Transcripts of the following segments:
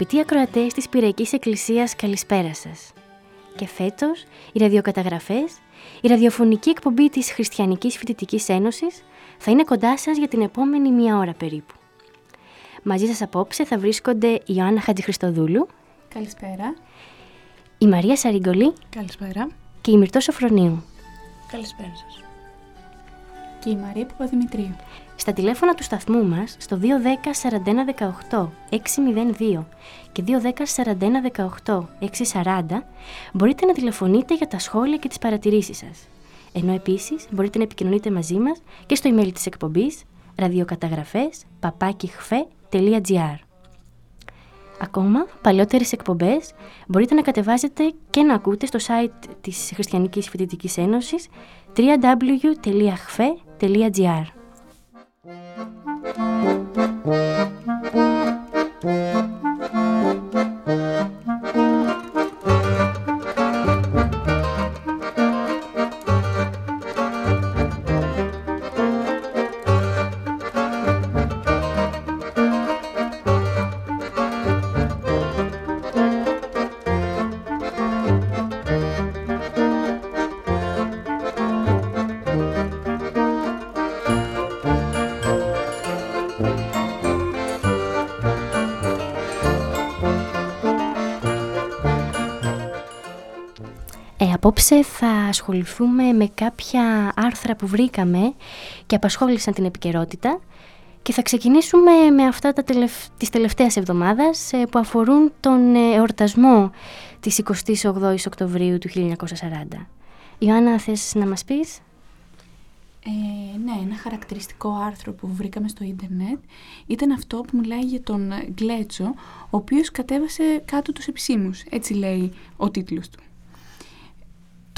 Αγαπητοί ακροατές της Πυραϊκής Εκκλησίας, καλησπέρα σας. Και φέτος, οι ραδιοκαταγραφές, η ραδιοφωνική εκπομπή της Χριστιανικής Φοιτητικής Ένωσης θα είναι κοντά σας για την επόμενη μία ώρα περίπου. Μαζί σας απόψε θα βρίσκονται η Ιωάννα Χατζηχριστοδούλου, Καλησπέρα. η Μαρία Σαριγκολή Καλησπέρα. και η Μυρτώ Σοφρονίου. Καλησπέρα σας. Και η Μαρία Παπαδημητρίου. Στα τηλέφωνα του σταθμού μας στο 210 41 18 602 και 210 41 18 640 μπορείτε να τηλεφωνείτε για τα σχόλια και τις παρατηρήσεις σας. Ενώ επίσης μπορείτε να επικοινωνείτε μαζί μας και στο email της εκπομπής ραδιοκαταγραφές παπάκιχφε.gr Ακόμα, παλιότερες εκπομπές μπορείτε να κατεβάζετε και να ακούτε στο site της Χριστιανικής Φοιτητικής Ένωσης www.hfe.gr Ε, απόψε θα ασχοληθούμε με κάποια άρθρα που βρήκαμε και απασχόλησαν την επικαιρότητα και θα ξεκινήσουμε με αυτά τα τελευ... της τελευταίας εβδομάδας ε, που αφορούν τον ε, εορτασμό της 28ης Οκτωβρίου του 1940. Ιωάννα, θες να μας πεις; Ε, ναι, ένα χαρακτηριστικό άρθρο που βρήκαμε στο ίντερνετ ήταν αυτό που μιλάει για τον Γκλέτσο, ο οποίος κατέβασε κάτω τους επισήμους. Έτσι λέει ο τίτλος του.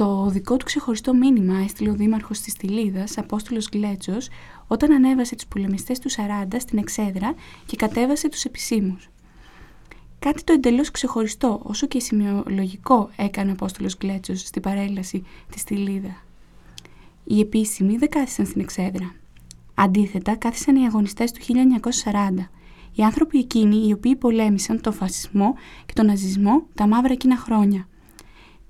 Το δικό του ξεχωριστό μήνυμα έστειλε ο δήμαρχος της Τιλίδας, Απόστολος Γκλέτσος, όταν ανέβασε τους πολεμιστές του 40 στην Εξέδρα και κατέβασε τους επισήμους. Κάτι το εντελώς ξεχωριστό, όσο και σημειολογικό έκανε ο Απόστολος Γκλέτσος στην παρέλαση της Τιλίδα. Οι επίσημοι δεν κάθισαν στην Εξέδρα. Αντίθετα, κάθισαν οι αγωνιστές του 1940. Οι άνθρωποι εκείνοι οι οποίοι πολέμησαν τον φασισμό και τον ναζισμό τα μαύρα εκείνα χρόνια.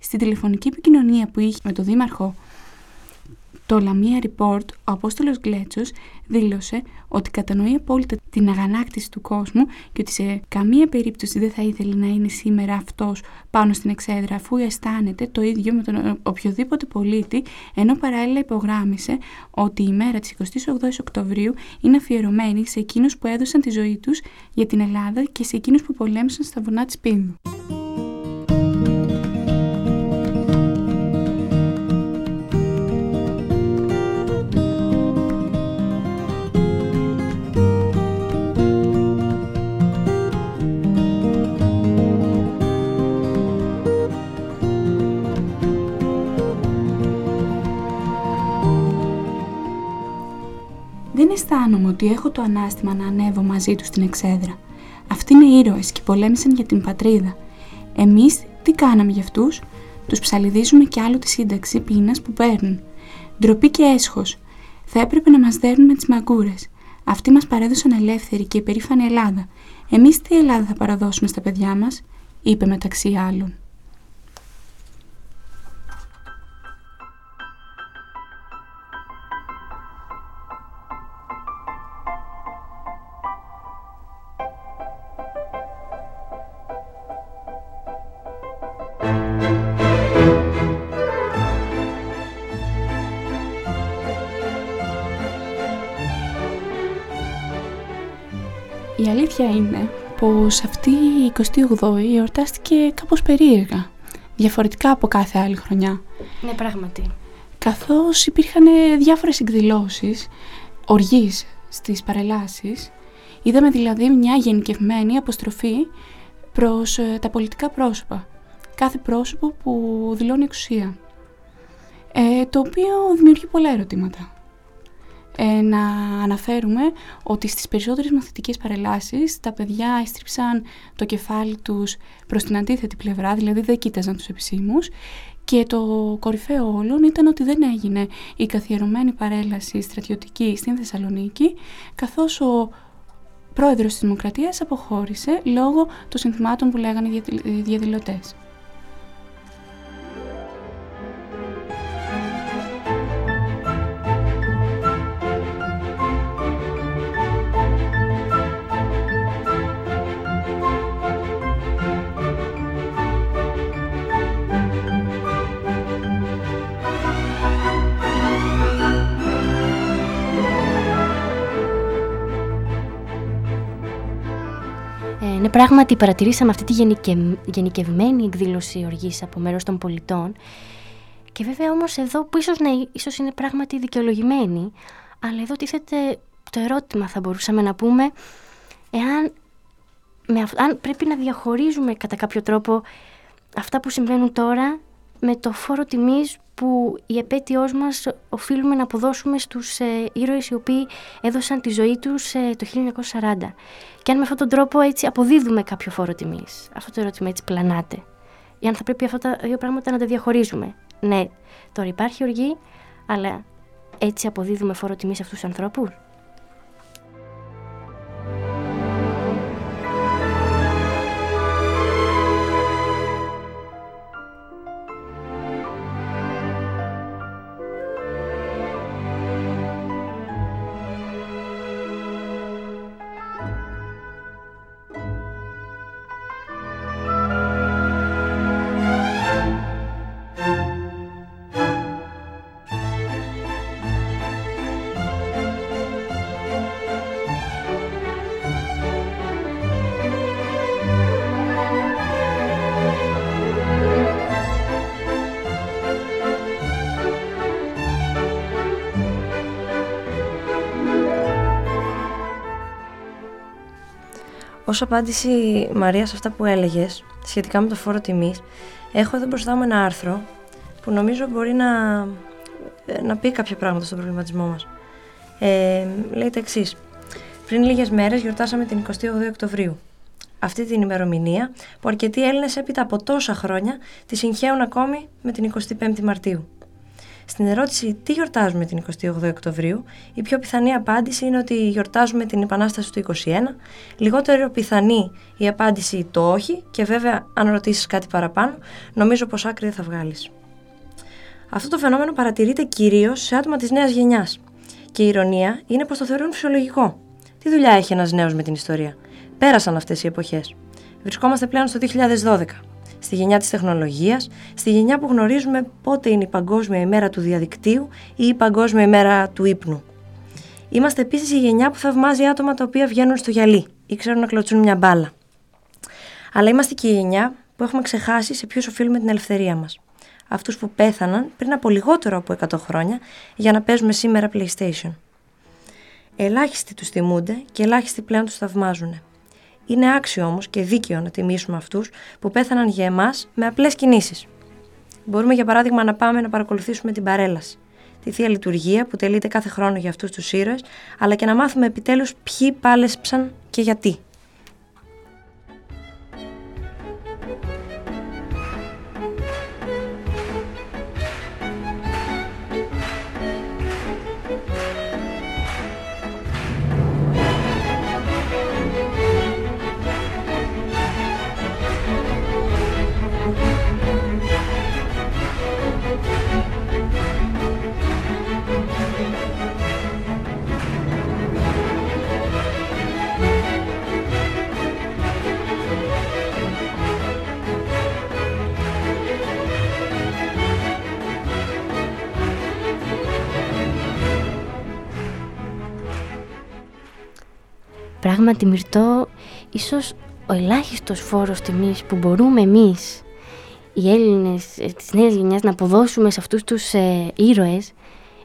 Στην τηλεφωνική επικοινωνία που είχε με τον δήμαρχο το Λαμία Report, ο Απόστολος Γκλέτσος δήλωσε ότι κατανοεί απόλυτα την αγανάκτηση του κόσμου και ότι σε καμία περίπτωση δεν θα ήθελε να είναι σήμερα αυτός πάνω στην εξέδρα αφού αισθάνεται το ίδιο με τον οποιοδήποτε πολίτη ενώ παράλληλα υπογράμμισε ότι η μέρα της 28 Οκτωβρίου είναι αφιερωμένη σε εκείνους που έδωσαν τη ζωή τους για την Ελλάδα και σε εκείνους που πολέμησαν στα βουνά της Πίνδου. Δεν αισθάνομαι ότι έχω το ανάστημα να ανέβω μαζί τους στην εξέδρα. Αυτοί είναι ήρωες και πολέμησαν για την πατρίδα. Εμείς τι κάναμε για αυτούς, τους ψαλιδίζουμε κι άλλο τη σύνταξη πείνας που παίρνουν. Ντροπή και έσχος. Θα έπρεπε να μας δέρνουν με τις μαγκούρες. Αυτοί μας παρέδωσαν ελεύθερη και υπερήφανη Ελλάδα. Εμείς τι Ελλάδα θα παραδώσουμε στα παιδιά μας, είπε μεταξύ άλλων. Αλήθεια είναι πως αυτή η 28η εορτάστηκε κάπως περίεργα, διαφορετικά από κάθε άλλη χρονιά. Ναι, πράγματι. Καθώς υπήρχαν διάφορες εκδηλώσεις, οργής στις παρελάσεις, είδαμε δηλαδή μια γενικευμένη αποστροφή προς ε, τα πολιτικά πρόσωπα. Κάθε πρόσωπο που δηλώνει εξουσία. Ε, το οποίο δημιουργεί πολλά ερωτήματα ε, να αναφέρουμε ότι στις περισσότερες μαθητικές παρελάσεις τα παιδιά έστριψαν το κεφάλι τους προς την αντίθετη πλευρά, δηλαδή δεν κοίταζαν τους επισήμους και το κορυφαίο όλων ήταν ότι δεν έγινε η καθιερωμένη παρέλαση στρατιωτική στην Θεσσαλονίκη καθώς ο πρόεδρος της Δημοκρατίας αποχώρησε λόγω των συνθημάτων που λέγανε οι διαδηλωτές. Ναι, πράγματι παρατηρήσαμε αυτή τη γενικε... γενικευμένη εκδήλωση οργής από μέρος των πολιτών. Και βέβαια όμως εδώ που ίσως, ναι, ίσως είναι πράγματι δικαιολογημένη αλλά εδώ τίθεται το ερώτημα θα μπορούσαμε να πούμε εάν με, αν πρέπει να διαχωρίζουμε κατά κάποιο τρόπο αυτά που συμβαίνουν τώρα με το φόρο τιμής που η επέτειός μας οφείλουμε να αποδώσουμε στους ε, ήρωες οι οποίοι έδωσαν τη ζωή τους ε, το 1940. Και αν με αυτόν τον τρόπο έτσι αποδίδουμε κάποιο φόρο τιμής. Αυτό το ερώτημα έτσι πλανάται. Ή αν θα πρέπει αυτά τα δύο πράγματα να τα διαχωρίζουμε. Ναι, τώρα υπάρχει οργή, αλλά έτσι αποδίδουμε φόρο τιμής σε αυτούς τους ανθρώπους; Ως απάντηση, Μαρία, σε αυτά που έλεγες σχετικά με το φόρο τιμής, έχω εδώ μπροστά μου ένα άρθρο που νομίζω μπορεί να, να πει κάποια πράγματα στον προβληματισμό μας. Ε, λέει τα εξής. Πριν λίγες μέρες γιορτάσαμε την 28 Οκτωβρίου. Αυτή την ημερομηνία που αρκετοί Έλληνες έπειτα από τόσα χρόνια τη συγχαίουν ακόμη με την 25η Μαρτίου. Στην ερώτηση τι γιορτάζουμε την 28 Οκτωβρίου, η πιο πιθανή απάντηση είναι ότι γιορτάζουμε την Επανάσταση του 21, λιγότερο πιθανή η απάντηση το όχι και βέβαια αν ρωτήσεις κάτι παραπάνω, νομίζω πως άκρη δεν θα βγάλεις. Αυτό το φαινόμενο παρατηρείται κυρίως σε άτομα της νέας γενιάς και η ηρωνία είναι πως το θεωρούν φυσιολογικό. Τι δουλειά έχει ένας νέος με την ιστορία; Πέρασαν αυτές οι εποχές. Βρισκόμαστε πλέον στο 2012 στη γενιά της τεχνολογίας, στη γενιά που γνωρίζουμε πότε είναι η Παγκόσμια ημέρα του διαδικτύου ή η Παγκόσμια ημέρα του ύπνου. Είμαστε επίσης η γενιά που θαυμάζει άτομα τα οποία βγαίνουν στο γυαλί ή ξέρουν να κλωτσούν μια μπάλα. Αλλά είμαστε και η γενιά που έχουμε ξεχάσει σε ποιους οφείλουμε την ελευθερία μας. Αυτούς που πέθαναν πριν από λιγότερο από 100 χρόνια για να παίζουμε σήμερα PlayStation. Ελάχιστοι τους θυμούνται και ελάχιστοι πλέον τους θαυμάζουν. Είναι άξιο όμως και δίκαιο να τιμήσουμε αυτούς που πέθαναν για εμάς με απλές κινήσεις. Μπορούμε για παράδειγμα να πάμε να παρακολουθήσουμε την παρέλαση, τη θεία λειτουργία που τελείται κάθε χρόνο για αυτούς τους ήρωες, αλλά και να μάθουμε επιτέλους ποιοι πάλεψαν και γιατί. Πράγματι, Μυρτώ, ίσως ο ελάχιστος φόρος τιμής που μπορούμε εμείς, οι Έλληνες ε, της νέας γενιάς, να αποδώσουμε σε αυτούς τους ε, ήρωες,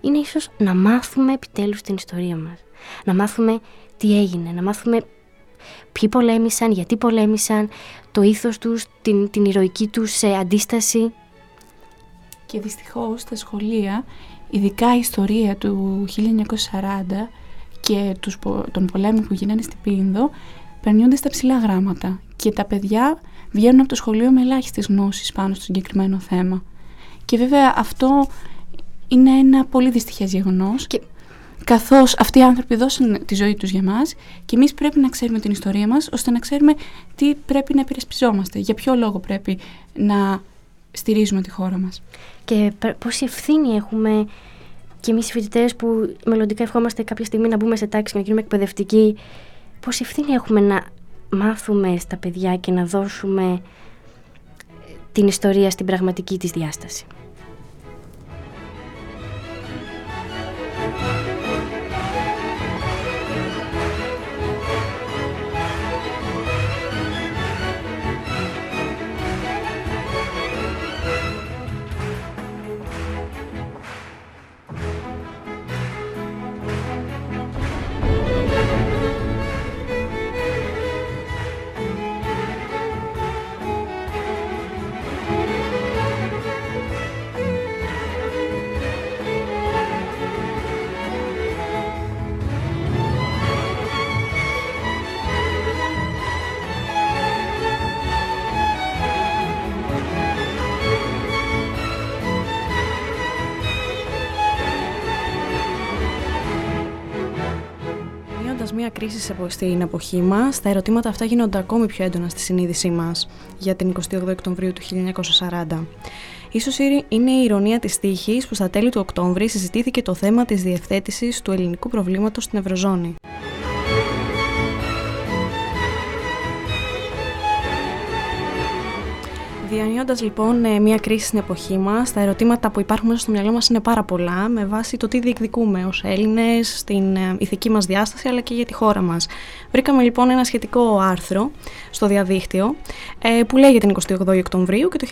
είναι ίσως να μάθουμε επιτέλους την ιστορία μας. Να μάθουμε τι έγινε, να μάθουμε ποιοι πολέμησαν, γιατί πολέμησαν, το ήθος τους, την, την ηρωική τους ε, αντίσταση. Και δυστυχώς στα σχολεία, ειδικά η ιστορία του 1940 και τους, των πολέμων που γίνανε στην Πίνδο, περνιούνται στα ψηλά γράμματα και τα παιδιά βγαίνουν από το σχολείο με ελάχιστες γνώσεις πάνω στο συγκεκριμένο θέμα. Και βέβαια αυτό είναι ένα πολύ δυστυχές γεγονός και καθώς αυτοί οι άνθρωποι δώσαν τη ζωή τους για μας και εμείς πρέπει να ξέρουμε την ιστορία μας ώστε να ξέρουμε τι πρέπει να υπηρεσπιζόμαστε, για ποιο λόγο πρέπει να στηρίζουμε τη χώρα μας. Και πόση ευθύνη έχουμε και εμείς οι φοιτητές που μελλοντικά ευχόμαστε κάποια στιγμή να μπούμε σε τάξη και να γίνουμε εκπαιδευτικοί, πόση ευθύνη έχουμε να μάθουμε στα παιδιά και να δώσουμε την ιστορία στην πραγματική της διάσταση; Μια κρίση στην εποχή μας, τα ερωτήματα αυτά γίνονται ακόμη πιο έντονα στη συνείδησή μας για την 28 Οκτωβρίου του 1940. Ίσως είναι η ηρωνία της τύχης που στα τέλη του Οκτώβρη συζητήθηκε το θέμα της διευθέτησης του ελληνικού προβλήματος στην Ευρωζώνη. Διανύοντας λοιπόν ε, μια κρίση στην εποχή μας, τα ερωτήματα που υπάρχουν μέσα στο μυαλό μας είναι πάρα πολλά, με βάση το τι διεκδικούμε ως Έλληνες, στην ε, ηθική μας διάσταση αλλά και για τη χώρα μας. Βρήκαμε λοιπόν ένα σχετικό άρθρο στο διαδίκτυο ε, που λέει για την 28 Οκτωβρίου και το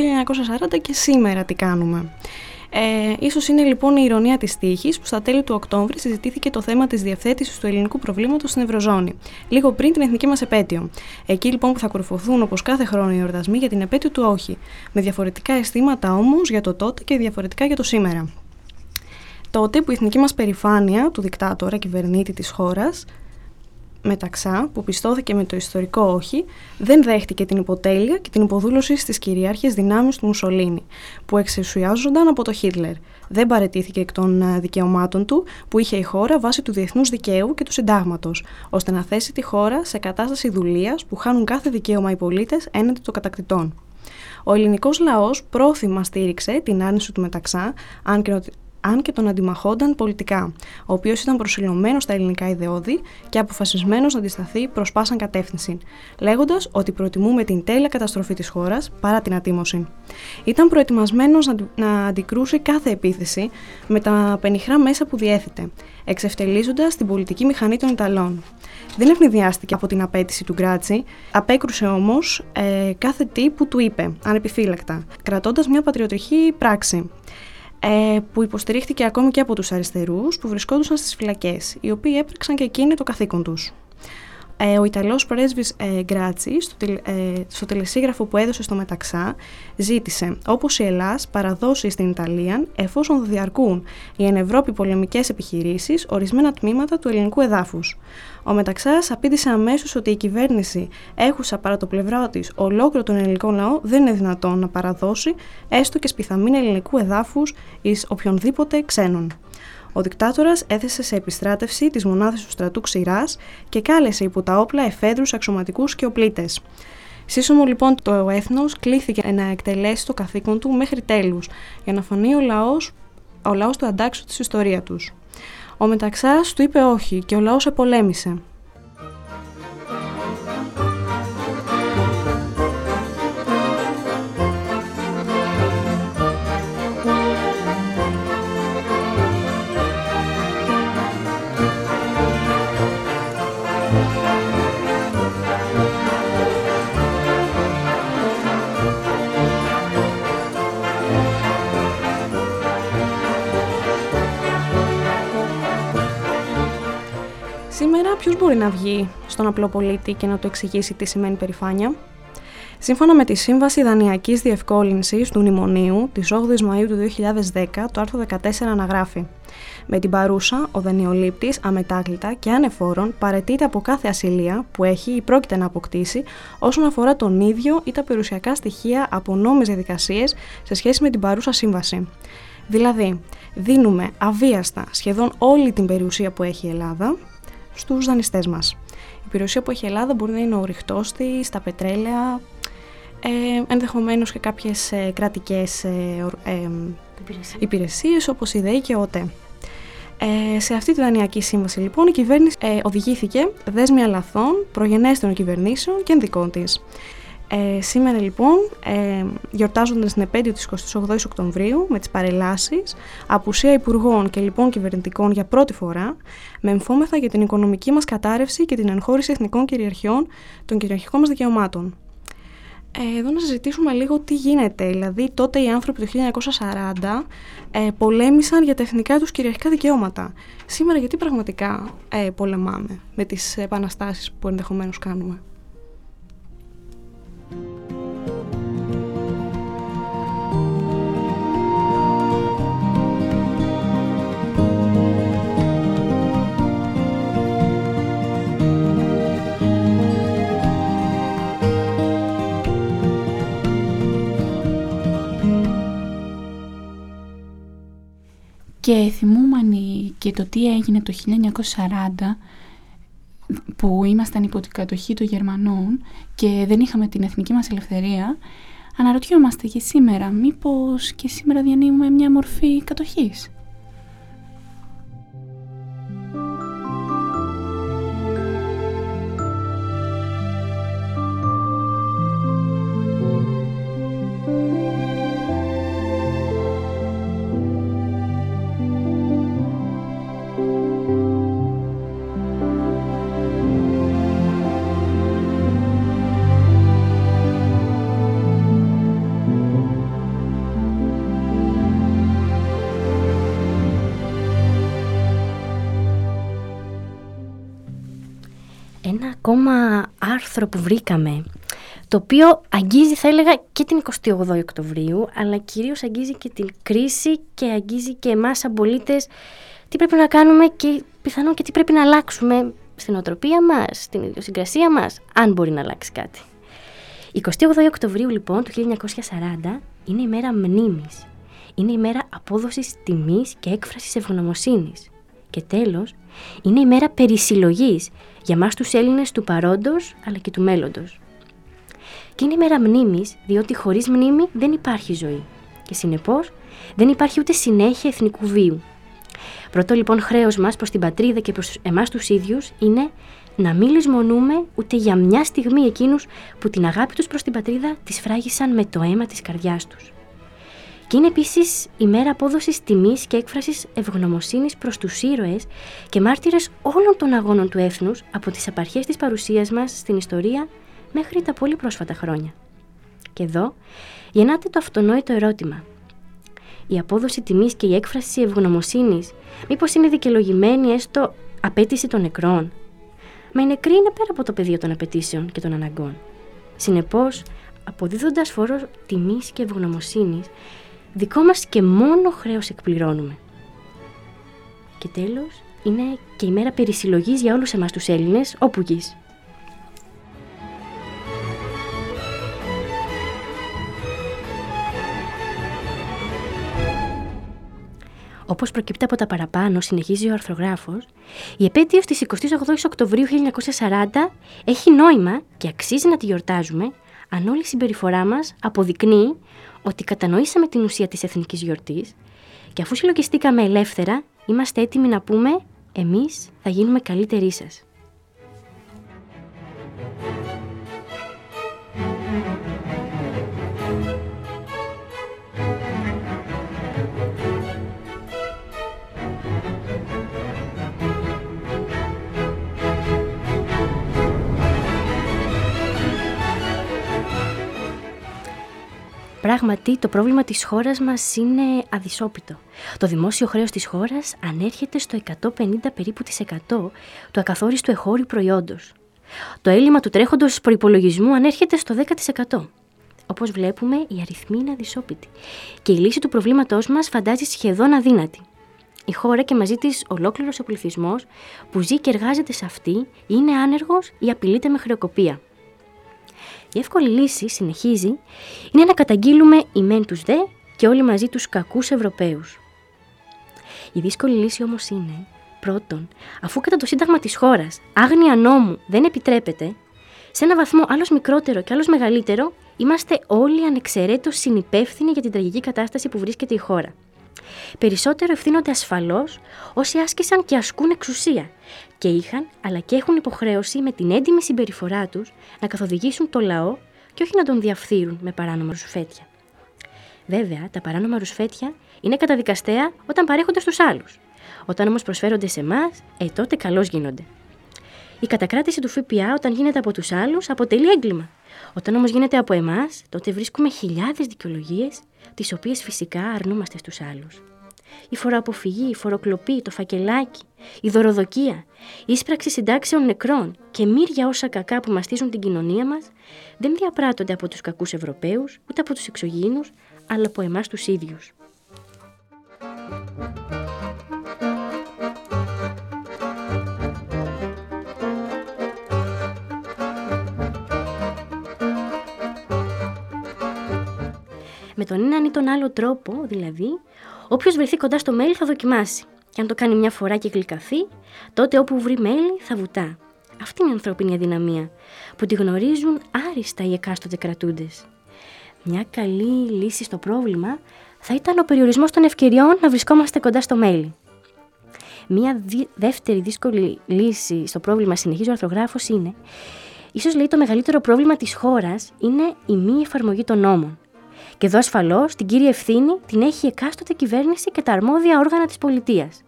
1940 και σήμερα τι κάνουμε. Ε, ίσως είναι λοιπόν η ηρωνία της τύχης που στα τέλη του Οκτώβρη συζητήθηκε το θέμα της διευθέτησης του ελληνικού προβλήματος στην Ευρωζώνη, λίγο πριν την εθνική μας επέτειο. Εκεί λοιπόν που θα κορυφωθούν όπως κάθε χρόνο οι εορτασμοί για την επέτειο του όχι, με διαφορετικά αισθήματα όμως για το τότε και διαφορετικά για το σήμερα. Τότε που η εθνική μας περηφάνεια του δικτάτορα κυβερνήτη της χώρας Μεταξά, που πιστώθηκε με το ιστορικό όχι, δεν δέχτηκε την υποτέλεια και την υποδούλωση στις κυριάρχες δυνάμεις του Μουσολίνη, που εξεσουιάζονταν από το Χίτλερ. Δεν παρετήθηκε εκ των ε, δικαιωμάτων του που είχε η χώρα βάσει του διεθνούς δικαίου και του συντάγματος, ώστε να θέσει τη χώρα σε κατάσταση δουλείας που χάνουν κάθε δικαίωμα οι πολίτες έναντι των κατακτητών. Ο ελληνικός λαός πρόθυμα στήριξε την άρνηση του Μεταξά, αν και αν και τον αντιμαχόνταν πολιτικά, ο οποίος ήταν προσιλωμένος στα ελληνικά ιδεώδη και αποφασισμένος να αντισταθεί προς πάσαν κατεύθυνση, λέγοντας ότι προτιμούμε την τέλεια καταστροφή της χώρας παρά την ατίμωση. Ήταν προετοιμασμένος να αντικρούσει κάθε επίθεση με τα πενιχρά μέσα που διέθετε, εξευτελίζοντας την πολιτική μηχανή των Ιταλών. Δεν ευνηδιάστηκε από την απέτηση του Γκράτσι, απέκρουσε όμως ε, κάθε τι που του είπε, ανεπιφύλακτα, κρατώντας μια πατριωτική πράξη ε, που υποστηρίχθηκε ακόμη και από τους αριστερούς που βρισκόντουσαν στις φυλακές, οι οποίοι έπρεξαν και εκείνοι το καθήκον τους. Ε, ο Ιταλός πρέσβης ε, Γκράτσι στο, ε, στο τελεσίγραφο που έδωσε στο Μεταξά ζήτησε όπως η Ελλάς παραδώσει στην Ιταλία εφόσον διαρκούν οι εν Ευρώπη πολεμικές επιχειρήσεις ορισμένα τμήματα του ελληνικού εδάφους. Ο Μεταξάς απήντησε αμέσως ότι η κυβέρνηση έχουσα παρά το πλευρά της ολόκληρο τον ελληνικό λαό δεν είναι δυνατόν να παραδώσει έστω και σπιθαμίνα ελληνικού εδάφους εις οποιονδήποτε ξένων. Ο δικτάτορας έθεσε σε επιστράτευση τις μονάδες του στρατού ξηράς και κάλεσε υπό τα όπλα εφέδρους, αξιωματικούς και οπλίτες. Σύσσωμο λοιπόν το έθνος κλήθηκε να εκτελέσει το καθήκον του μέχρι τέλους για να φανεί ο λαός, ο λαός του αντάξου της ιστορία τους. Ο Μεταξάς του είπε όχι και ο λαός επολέμησε. Ποιος μπορεί να βγει στον απλό πολίτη και να του εξηγήσει τι σημαίνει περηφάνεια; Σύμφωνα με τη Σύμβαση Δανειακής Διευκόλυνσης του Μνημονίου της 8ης Μαΐου του 2010, το άρθρο 14 αναγράφει με την παρούσα, ο δανειολήπτης αμετάκλητα και ανεφόρον παρετείται από κάθε ασυλία που έχει ή πρόκειται να αποκτήσει όσον αφορά τον ίδιο ή τα περιουσιακά στοιχεία από νόμιε διαδικασίες σε σχέση με την παρούσα σύμβαση. Δηλαδή, δίνουμε αβίαστα σχεδόν όλη την περιουσία που έχει η Ελλάδα στους δανειστές μας. Η περιουσία που έχει η Ελλάδα μπορεί να είναι ο ρηχτός της, τα πετρέλαια, ε, ενδεχομένως και κάποιες ε, κρατικές ε, ε, υπηρεσίες όπως η ΔΕΗ και ο ΟΤΕ. Ε, σε αυτή τη δανειακή σύμβαση λοιπόν η κυβέρνηση ε, οδηγήθηκε δέσμια λαθών προγενέστερων κυβερνήσεων και ενδικών της. Ε, σήμερα λοιπόν ε, γιορτάζοντας την επέτειο της 28 Οκτωβρίου με τις παρελάσεις, απουσία υπουργών και λοιπόν κυβερνητικών για πρώτη φορά, με εμφόμεθα για την οικονομική μας κατάρρευση και την εγχώρηση εθνικών κυριαρχιών των κυριαρχικών μας δικαιωμάτων. Ε, εδώ να συζητήσουμε λίγο τι γίνεται. Δηλαδή τότε οι άνθρωποι του 1940 ε, πολέμησαν για τα εθνικά τους κυριαρχικά δικαιώματα. Σήμερα γιατί πραγματικά ε, πολεμάμε με τις επαναστάσεις που ενδεχομένως κάνουμε; Και θυμούμενοι και το τι έγινε το 1940 που ήμασταν υπό την κατοχή των Γερμανών και δεν είχαμε την εθνική μας ελευθερία, αναρωτιόμαστε και σήμερα μήπως και σήμερα διανύουμε μια μορφή κατοχής; Ακόμα άρθρο που βρήκαμε, το οποίο αγγίζει θα έλεγα και την 28 Οκτωβρίου, αλλά κυρίως αγγίζει και την κρίση και αγγίζει και εμάς σαν πολίτες τι πρέπει να κάνουμε και πιθανόν και τι πρέπει να αλλάξουμε στην οτροπία μας, στην ιδιοσυγκρασία μας, αν μπορεί να αλλάξει κάτι. 28 Οκτωβρίου λοιπόν του 1940 είναι η μέρα μνήμης. Είναι η μέρα απόδοσης τιμής και έκφρασης ευγνωμοσύνης. Και τέλος, είναι η μέρα περισυλλογής για μας τους Έλληνες του παρόντος αλλά και του μέλλοντος. Και είναι η μέρα μνήμης, διότι χωρίς μνήμη δεν υπάρχει ζωή και συνεπώς δεν υπάρχει ούτε συνέχεια εθνικού βίου. Πρώτο λοιπόν χρέος μας προς την πατρίδα και προς εμάς τους ίδιους είναι να μην λησμονούμε ούτε για μια στιγμή εκείνους που την αγάπη τους προς την πατρίδα τις φράγισαν με το αίμα της καρδιάς τους. Και είναι επίσης η μέρα απόδοσης τιμής και έκφρασης ευγνωμοσύνης προς τους ήρωες και μάρτυρες όλων των αγώνων του έθνους από τις απαρχές της παρουσίας μας στην ιστορία μέχρι τα πολύ πρόσφατα χρόνια. Και εδώ γεννάται το αυτονόητο ερώτημα. Η απόδοση τιμής και η έκφραση ευγνωμοσύνης, μήπως είναι δικαιολογημένη έστω απέτηση των νεκρών; Μα οι νεκροί είναι πέρα από το πεδίο των απαιτήσεων και των αναγκών. Συνεπώς, αποδίδοντας φόρο τιμής και ευγνωμοσύνης, δικό μας και μόνο χρέος εκπληρώνουμε. Και τέλος, είναι και η μέρα περισυλλογής για όλους εμάς τους Έλληνες, όπου γης. Όπως προκύπτει από τα παραπάνω, συνεχίζει ο αρθρογράφος, η επέτειος της 28 Οκτωβρίου 1940 έχει νόημα και αξίζει να τη γιορτάζουμε αν όλη η συμπεριφορά μας αποδεικνύει ότι κατανοήσαμε την ουσία της εθνικής γιορτής και αφού συλλογιστήκαμε ελεύθερα, είμαστε έτοιμοι να πούμε «Εμείς θα γίνουμε καλύτεροι σας». Πράγματι, το πρόβλημα της χώρας μας είναι αδυσόπιτο. Το δημόσιο χρέος της χώρας ανέρχεται στο 150 περίπου της 100 του ακαθόριστου εχώριου προϊόντος. Το έλλειμμα του τρέχοντος προϋπολογισμού ανέρχεται στο 10%. Όπως βλέπουμε, η αριθμή είναι αδυσόπιτη και η λύση του προβλήματός μας φαντάζει σχεδόν αδύνατη. Η χώρα και μαζί της ολόκληρος ο πληθυσμός που ζει και εργάζεται σε αυτή είναι άνεργος ή απειλείται με χρεοκοπία. Η εύκολη λύση, συνεχίζει, είναι να καταγγείλουμε οι μεν τους δε και όλοι μαζί τους κακούς Ευρωπαίους. Η δύσκολη λύση όμως είναι, πρώτον, αφού κατά το σύνταγμα της χώρας άγνοια νόμου δεν επιτρέπεται, σε ένα βαθμό άλλος μικρότερο και άλλος μεγαλύτερο, είμαστε όλοι ανεξαιρέτως συνυπεύθυνοι για την τραγική κατάσταση που βρίσκεται η χώρα. Περισσότερο ευθύνονται ασφαλώς όσοι άσκησαν και ασκούν εξουσία και είχαν αλλά και έχουν υποχρέωση με την έντιμη συμπεριφορά τους να καθοδηγήσουν το λαό και όχι να τον διαφθείρουν με παράνομα ρουσφέτια. Βέβαια, τα παράνομα ρουσφέτια είναι καταδικαστέα όταν παρέχονται στους άλλους. Όταν όμως προσφέρονται σε εμάς, ε, τότε καλώς γίνονται. Η κατακράτηση του ΦΠΑ όταν γίνεται από τους άλλους αποτελεί έγκλημα. Όταν όμως γίνεται από εμάς, τότε βρίσκουμε χιλιάδες δικαιολογίες τις οποίες φυσικά αρνούμαστε στους άλλους. Η φοροαποφυγή, η φοροκλοπή, το φακελάκι, η δωροδοκία, η ίσπραξη συντάξεων νεκρών και μύρια όσα κακά που μαστίζουν την κοινωνία μας δεν διαπράττονται από τους κακούς Ευρωπαίους, ούτε από τους εξωγήινους, αλλά από εμάς τους ίδιους. Με τον έναν ή τον άλλο τρόπο, δηλαδή, όποιος βρεθεί κοντά στο μέλι θα δοκιμάσει. Και αν το κάνει μια φορά και γλυκαθεί, τότε όπου βρει μέλι θα βουτά. Αυτή είναι η ανθρώπινη αδυναμία, που τη γνωρίζουν άριστα οι εκάστοτε κρατούντες. Μια καλή λύση στο πρόβλημα θα ήταν ο περιορισμός των ευκαιριών να βρισκόμαστε κοντά στο μέλι. Μια δεύτερη δύσκολη λύση στο πρόβλημα, συνεχίζει ο αρθρογράφος, είναι ίσως λέει το μεγαλύτερο πρόβλημα της χώρας είναι η μη εφαρμογή των νόμων. Και εδώ ασφαλώς την κύρια ευθύνη την έχει η εκάστοτε κυβέρνηση και τα αρμόδια όργανα της πολιτείας.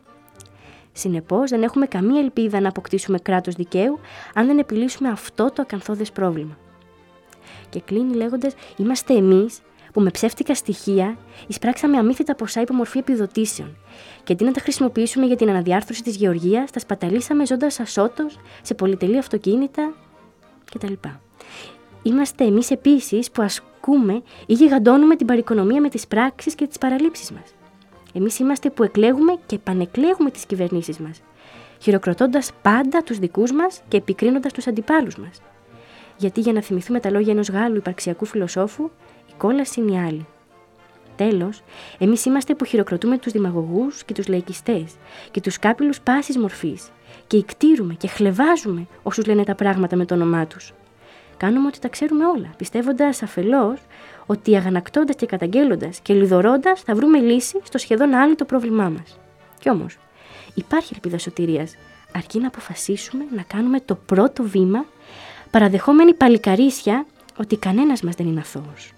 Συνεπώς, δεν έχουμε καμία ελπίδα να αποκτήσουμε κράτος δικαίου αν δεν επιλύσουμε αυτό το ακαθόδες πρόβλημα. Και κλείνει λέγοντας: Είμαστε εμείς που με ψεύτικα στοιχεία εισπράξαμε αμύθιτα ποσά υπομορφή επιδοτήσεων και αντί να τα χρησιμοποιήσουμε για την αναδιάρθρωση της γεωργίας, τα σπαταλήσαμε ζώντας ασώτος σε πολυτελή αυτοκίνητα κτλ. Είμαστε εμείς επίσης που ασκούμε ή γιγαντώνουμε την παρικονομία με τις πράξεις και τις παραλήψεις μας. Εμείς είμαστε που εκλέγουμε και επανεκλέγουμε τις κυβερνήσεις μας, χειροκροτώντας πάντα τους δικούς μας και επικρίνοντας τους αντιπάλους μας. Γιατί για να θυμηθούμε τα λόγια ενός Γάλλου υπαρξιακού φιλοσόφου, η κόλαση είναι η άλλη. Τέλος, εμείς είμαστε που χειροκροτούμε τους δημαγωγούς και τους λαϊκιστές και τους κάπηλου πάσης μορφής και ικτήρουμε και χλεβάζουμε όσους λένε τα πράγματα με το όνομά τους κάνουμε ότι τα ξέρουμε όλα, πιστεύοντας αφελώς ότι αγανακτώντας και καταγγέλλοντας και λιδωρώντας θα βρούμε λύση στο σχεδόν άλλο το πρόβλημά μας. Κι όμως, υπάρχει ελπίδα σωτηρίας, αρκεί να αποφασίσουμε να κάνουμε το πρώτο βήμα, παραδεχόμενοι παλικαρίσια ότι κανένας μας δεν είναι αθώος.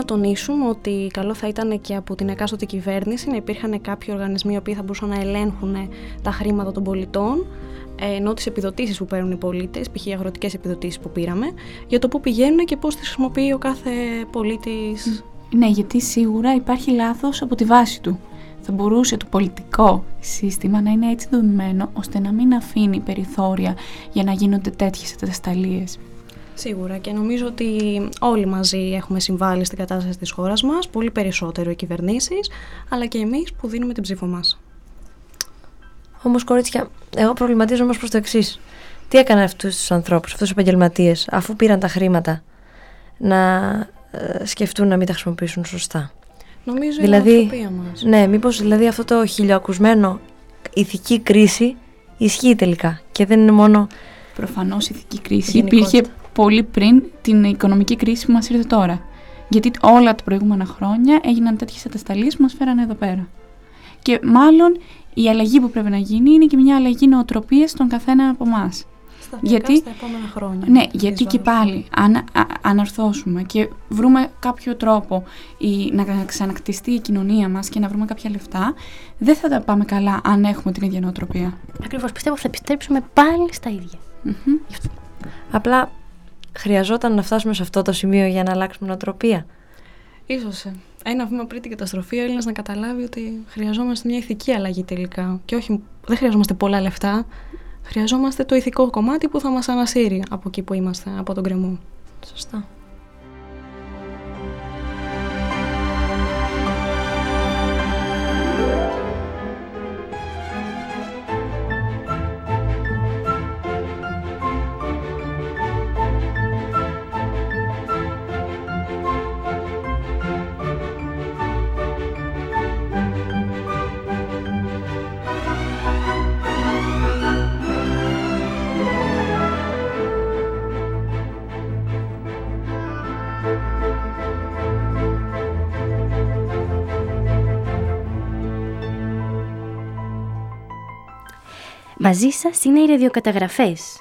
Να τονίσουμε ότι καλό θα ήταν και από την εκάστοτε κυβέρνηση να υπήρχαν κάποιοι οργανισμοί οι οποίοι θα μπορούσαν να ελέγχουν τα χρήματα των πολιτών ενώ τις επιδοτήσεις που παίρνουν οι πολίτες, π.χ. οι αγροτικές επιδοτήσεις που πήραμε, για το πού πηγαίνουν και πώς τις χρησιμοποιεί ο κάθε πολίτης. Ναι, γιατί σίγουρα υπάρχει λάθος από τη βάση του. Θα μπορούσε το πολιτικό σύστημα να είναι έτσι δομημένο ώστε να μην αφήνει περιθώρια για να γίνονται τέτοιες ατασταλίες. Σίγουρα και νομίζω ότι όλοι μαζί έχουμε συμβάλει στην κατάσταση της χώρας μας, πολύ περισσότερο οι κυβερνήσεις, αλλά και εμείς που δίνουμε την ψήφο μας. Όμως, κορίτσια, εγώ προβληματίζομαι προς το εξής. Τι έκαναν αυτούς τους ανθρώπους, αυτούς τους επαγγελματίες, αφού πήραν τα χρήματα να ε, σκεφτούν να μην τα χρησιμοποιήσουν σωστά; Νομίζω Δηλαδή, η νοοτροπία μας. Ναι, μήπως δηλαδή αυτό το χιλιοακουσμένο ηθική κρίση ισχύει τελικά και δεν είναι μόνο Προφανώς η ηθική κρίση Γενικότητα. υπήρχε πολύ πριν την οικονομική κρίση που μας ήρθε τώρα. Γιατί όλα τα προηγούμενα χρόνια έγιναν τέτοιες ατασταλίες που μας φέρανε εδώ πέρα. Και μάλλον η αλλαγή που πρέπει να γίνει είναι και μια αλλαγή νοοτροπίας στον καθένα από εμάς. Σταδιακά γιατί- στα επόμενα χρόνια. Ναι, Εις γιατί και βάρος. πάλι, αν α- αναρθώσουμε και βρούμε κάποιο τρόπο η, να ξανακτιστεί η κοινωνία μας και να βρούμε κάποια λεφτά, δεν θα τα πάμε καλά αν έχουμε την ίδια νοοτροπία. Ακριβώς πιστεύω θα επιστρέψουμε πάλι στα ίδια. Μμμ. απλά χρειαζόταν να φτάσουμε σε αυτό το σημείο για να αλλάξουμε νοοτροπία. Ίσως ε, ένα βήμα πριν την καταστροφή ο Έλληνας να καταλάβει ότι χρειαζόμαστε μια ηθική αλλαγή τελικά. Και όχι, δεν χρειαζόμαστε πολλά λεφτά. Χρειαζόμαστε το ηθικό κομμάτι που θα μας ανασύρει από εκεί που είμαστε, από τον κρεμό. Σωστά. Μαζί σας είναι οι ραδιοκαταγραφές.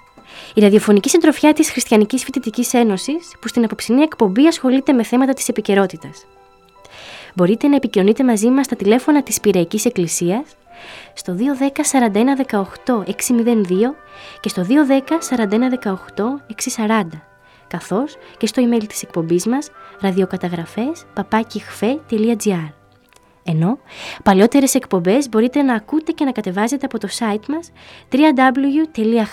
Η ραδιοφωνική συντροφιά της Χριστιανικής Φοιτητικής Ένωσης, που στην απόψινή εκπομπή ασχολείται με θέματα της επικαιρότητας. Μπορείτε να επικοινωνείτε μαζί μας στα τηλέφωνα της Πυραϊκή Εκκλησίας στο 210 41 18 602 και στο 210 41 18 640, καθώς και στο email της εκπομπής μας ραδιοκαταγραφές παπάκιχφε.gr. Ενώ παλιότερες εκπομπές μπορείτε να ακούτε και να κατεβάζετε από το site μας www.hfe.gr.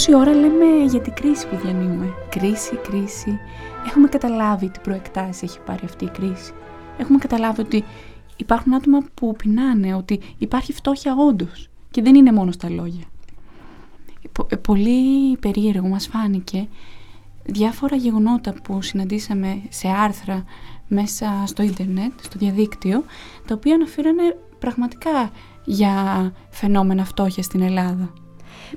Τόση ώρα λέμε για την κρίση που διανύουμε. Κρίση, κρίση. Έχουμε καταλάβει τι προεκτάσεις έχει πάρει αυτή η κρίση. Έχουμε καταλάβει ότι υπάρχουν άτομα που πεινάνε, ότι υπάρχει φτώχεια όντως και δεν είναι μόνο στα λόγια. Πο- ε, Πολύ περίεργο μας φάνηκε διάφορα γεγονότα που συναντήσαμε σε άρθρα μέσα στο ίντερνετ, στο διαδίκτυο, τα οποία αναφέρανε πραγματικά για φαινόμενα φτώχεια στην Ελλάδα.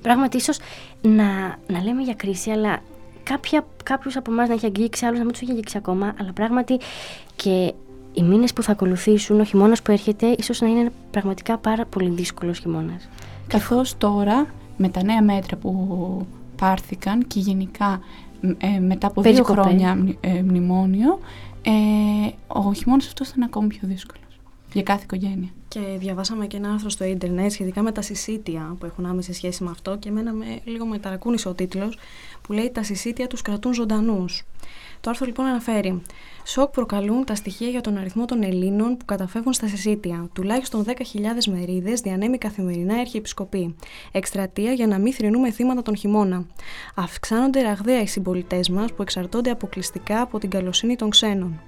Πράγματι, ίσως να, να λέμε για κρίση, αλλά κάποια, κάποιος από εμάς να έχει αγγίξει, άλλος να μην τους έχει αγγίξει ακόμα, αλλά πράγματι και οι μήνες που θα ακολουθήσουν, ο χειμώνας που έρχεται, ίσως να είναι πραγματικά πάρα πολύ δύσκολος χειμώνας. Καθώς τώρα με τα νέα μέτρα που πάρθηκαν και γενικά ε, μετά από δύο Περικοπές. χρόνια μνη- ε, μνημόνιο, ε, ο χειμώνας αυτός θα είναι ακόμη πιο δύσκολος για κάθε οικογένεια. Και διαβάσαμε και ένα άρθρο στο ίντερνετ σχετικά με τα συσίτια που έχουν άμεση σχέση με αυτό και εμένα με, λίγο με ταρακούνησε ο τίτλος που λέει «Τα συσίτια τους κρατούν ζωντανούς». Το άρθρο λοιπόν αναφέρει «Σοκ προκαλούν τα στοιχεία για τον αριθμό των Ελλήνων που καταφεύγουν στα συσίτια. Τουλάχιστον 10.000 μερίδες διανέμει καθημερινά η Αρχιεπισκοπή. Εκστρατεία για να μην θρυνούμε θύματα τον χειμώνα. Αυξάνονται ραγδαία οι συμπολιτές μας που εξαρτώνται αποκλειστικά από την καλοσύνη των ξένων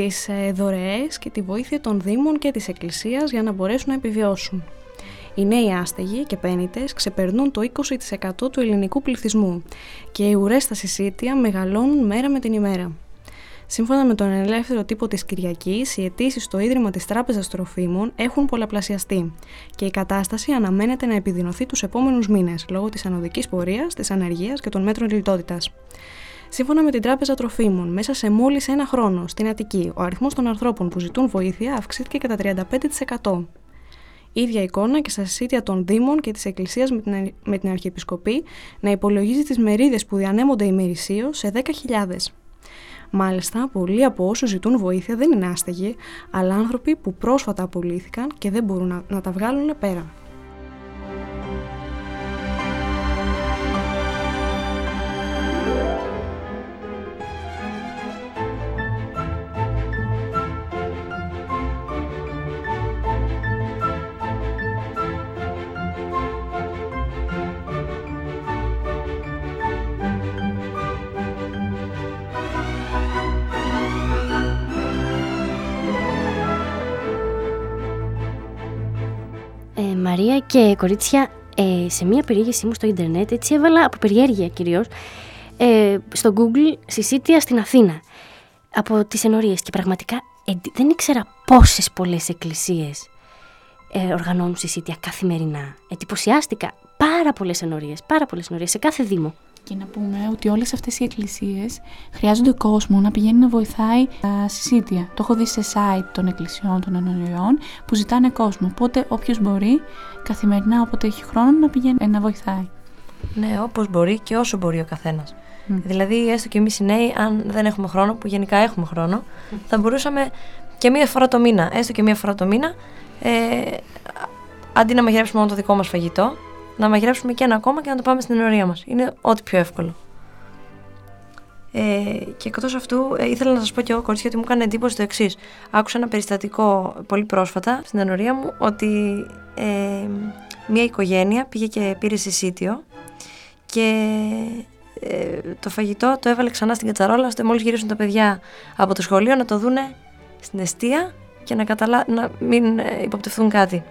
τις ε, δωρεές και τη βοήθεια των Δήμων και της Εκκλησίας για να μπορέσουν να επιβιώσουν. Οι νέοι άστεγοι και πένητες ξεπερνούν το 20% του ελληνικού πληθυσμού και οι ουρές στα συσίτια μεγαλώνουν μέρα με την ημέρα. Σύμφωνα με τον ελεύθερο τύπο της Κυριακής, οι αιτήσεις στο Ίδρυμα της Τράπεζας Τροφίμων έχουν πολλαπλασιαστεί και η κατάσταση αναμένεται να επιδεινωθεί τους επόμενους μήνες λόγω της ανωδικής πορείας, της ανεργίας και των μέτρων λιτότητας. Σύμφωνα με την Τράπεζα Τροφίμων, μέσα σε μόλις ένα χρόνο στην Αττική, ο αριθμός των ανθρώπων που ζητούν βοήθεια αυξήθηκε κατά 35%. Ίδια εικόνα και στα συσίτια των Δήμων και της Εκκλησίας με την, με την Αρχιεπισκοπή να υπολογίζει τις μερίδες που διανέμονται ημερησίως σε 10.000. Μάλιστα, πολλοί από όσους ζητούν βοήθεια δεν είναι άστεγοι, αλλά άνθρωποι που πρόσφατα απολύθηκαν και δεν μπορούν να, να τα βγάλουν πέρα. Και κορίτσια, ε, σε μία περιήγησή μου στο ίντερνετ, έτσι έβαλα από περιέργεια κυρίως, ε, στο Google συσίτια στην Αθήνα από τις ενορίες και πραγματικά ε, δεν ήξερα πόσες πολλές εκκλησίες ε, οργανώνουν συσίτια καθημερινά. Εντυπωσιάστηκα πάρα πολλές ενορίες, πάρα πολλές ενορίες σε κάθε δήμο. Και να πούμε ότι όλες αυτές οι εκκλησίες χρειάζονται κόσμο να πηγαίνει να βοηθάει τα συσίτια. Το έχω δει σε site των εκκλησιών των ενωριών που ζητάνε κόσμο. Οπότε όποιος μπορεί καθημερινά όποτε έχει χρόνο να πηγαίνει ε, να βοηθάει. Ναι, όπως μπορεί και όσο μπορεί ο καθένας. Δηλαδή, έστω και εμείς οι νέοι, αν δεν έχουμε χρόνο, που γενικά έχουμε χρόνο, θα μπορούσαμε και μία φορά το μήνα, έστω και μία φορά το μήνα, ε, αντί να μαγειρέψουμε μόνο το δικό μας φαγητό, να μαγειρέψουμε και ένα ακόμα και να το πάμε στην ενορία μας. Είναι ό,τι πιο εύκολο. Ε, και εκτός αυτού, ε, ήθελα να σας πω και εγώ, κορίτσια, ότι μου έκανε εντύπωση το εξής. Άκουσα ένα περιστατικό πολύ πρόσφατα στην ενορία μου ότι ε, μια οικογένεια πήγε και πήρε συσίτιο και ε, το φαγητό το έβαλε ξανά στην κατσαρόλα ώστε μόλις γυρίσουν τα παιδιά από το σχολείο να το δούνε στην αιστεία και να, καταλα... να μην ε, υποπτευθούν κάτι.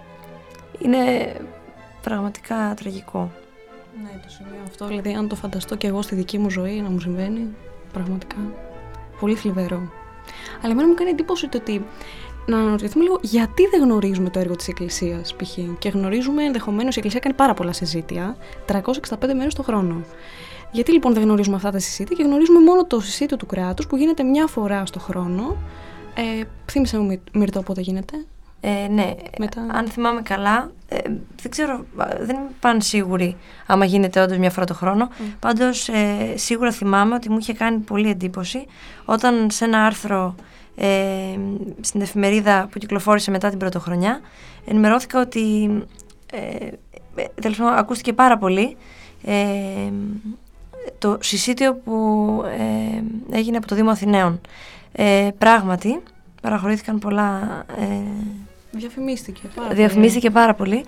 Είναι πραγματικά τραγικό. Ναι, το σημείο αυτό, δηλαδή αν το φανταστώ και εγώ στη δική μου ζωή να μου συμβαίνει, πραγματικά πολύ θλιβερό. Αλλά εμένα μου κάνει εντύπωση το ότι να αναρωτηθούμε λίγο γιατί δεν γνωρίζουμε το έργο της Εκκλησίας, π.χ. Και γνωρίζουμε ενδεχομένως η Εκκλησία κάνει πάρα πολλά συζήτια, 365 μέρες το χρόνο. Γιατί λοιπόν δεν γνωρίζουμε αυτά τα συζήτια και γνωρίζουμε μόνο το συζήτιο του κράτους που γίνεται μια φορά στο χρόνο. Ε, θύμισε μου, Μυρτώ, πότε γίνεται. Ε, ναι, Μετά- αν θυμάμαι καλά, ε, δεν ξέρω, δεν είμαι παν σίγουρη άμα γίνεται όντως μια φορά το χρόνο. Πάντως, ε, σίγουρα θυμάμαι ότι μου είχε κάνει πολύ εντύπωση όταν σε ένα άρθρο ε, στην εφημερίδα που κυκλοφόρησε μετά την πρωτοχρονιά ενημερώθηκα ότι ε, ε, τέλος πάντων, ακούστηκε πάρα πολύ ε, το συσίτιο που ε, έγινε από το Δήμο Αθηναίων. Ε, πράγματι, παραχωρήθηκαν πολλά ε, Διαφημίστηκε πάρα πολύ. Διαφημίστηκε πάρα πολύ.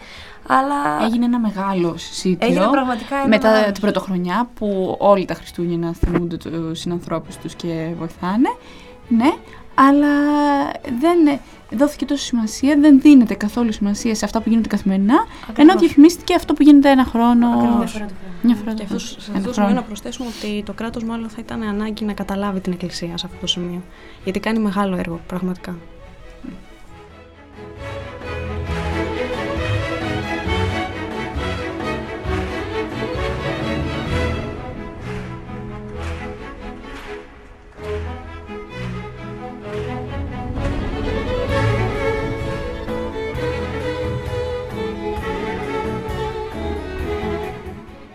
Αλλά Έγινε ένα μεγάλο συσίτιο. Έγινε πραγματικά ένα Μετά μεγάλο την πρωτοχρονιά που όλοι τα Χριστούγεννα θυμούνται του συνανθρώπους τους και βοηθάνε. Ναι, αλλά δεν δόθηκε τόσο σημασία, δεν δίνεται καθόλου σημασία σε αυτά που γίνονται καθημερινά. Ενώ διαφημίστηκε αυτό που γίνεται ένα χρόνο. Ακριβώς. Μια φορά Και το αυτό, χρόνο. σε αυτό Ένα το σημείο χρόνο. να προσθέσουμε ότι το κράτος μάλλον θα ήταν ανάγκη να καταλάβει την Εκκλησία σε αυτό το σημείο. Γιατί κάνει μεγάλο έργο, πραγματικά.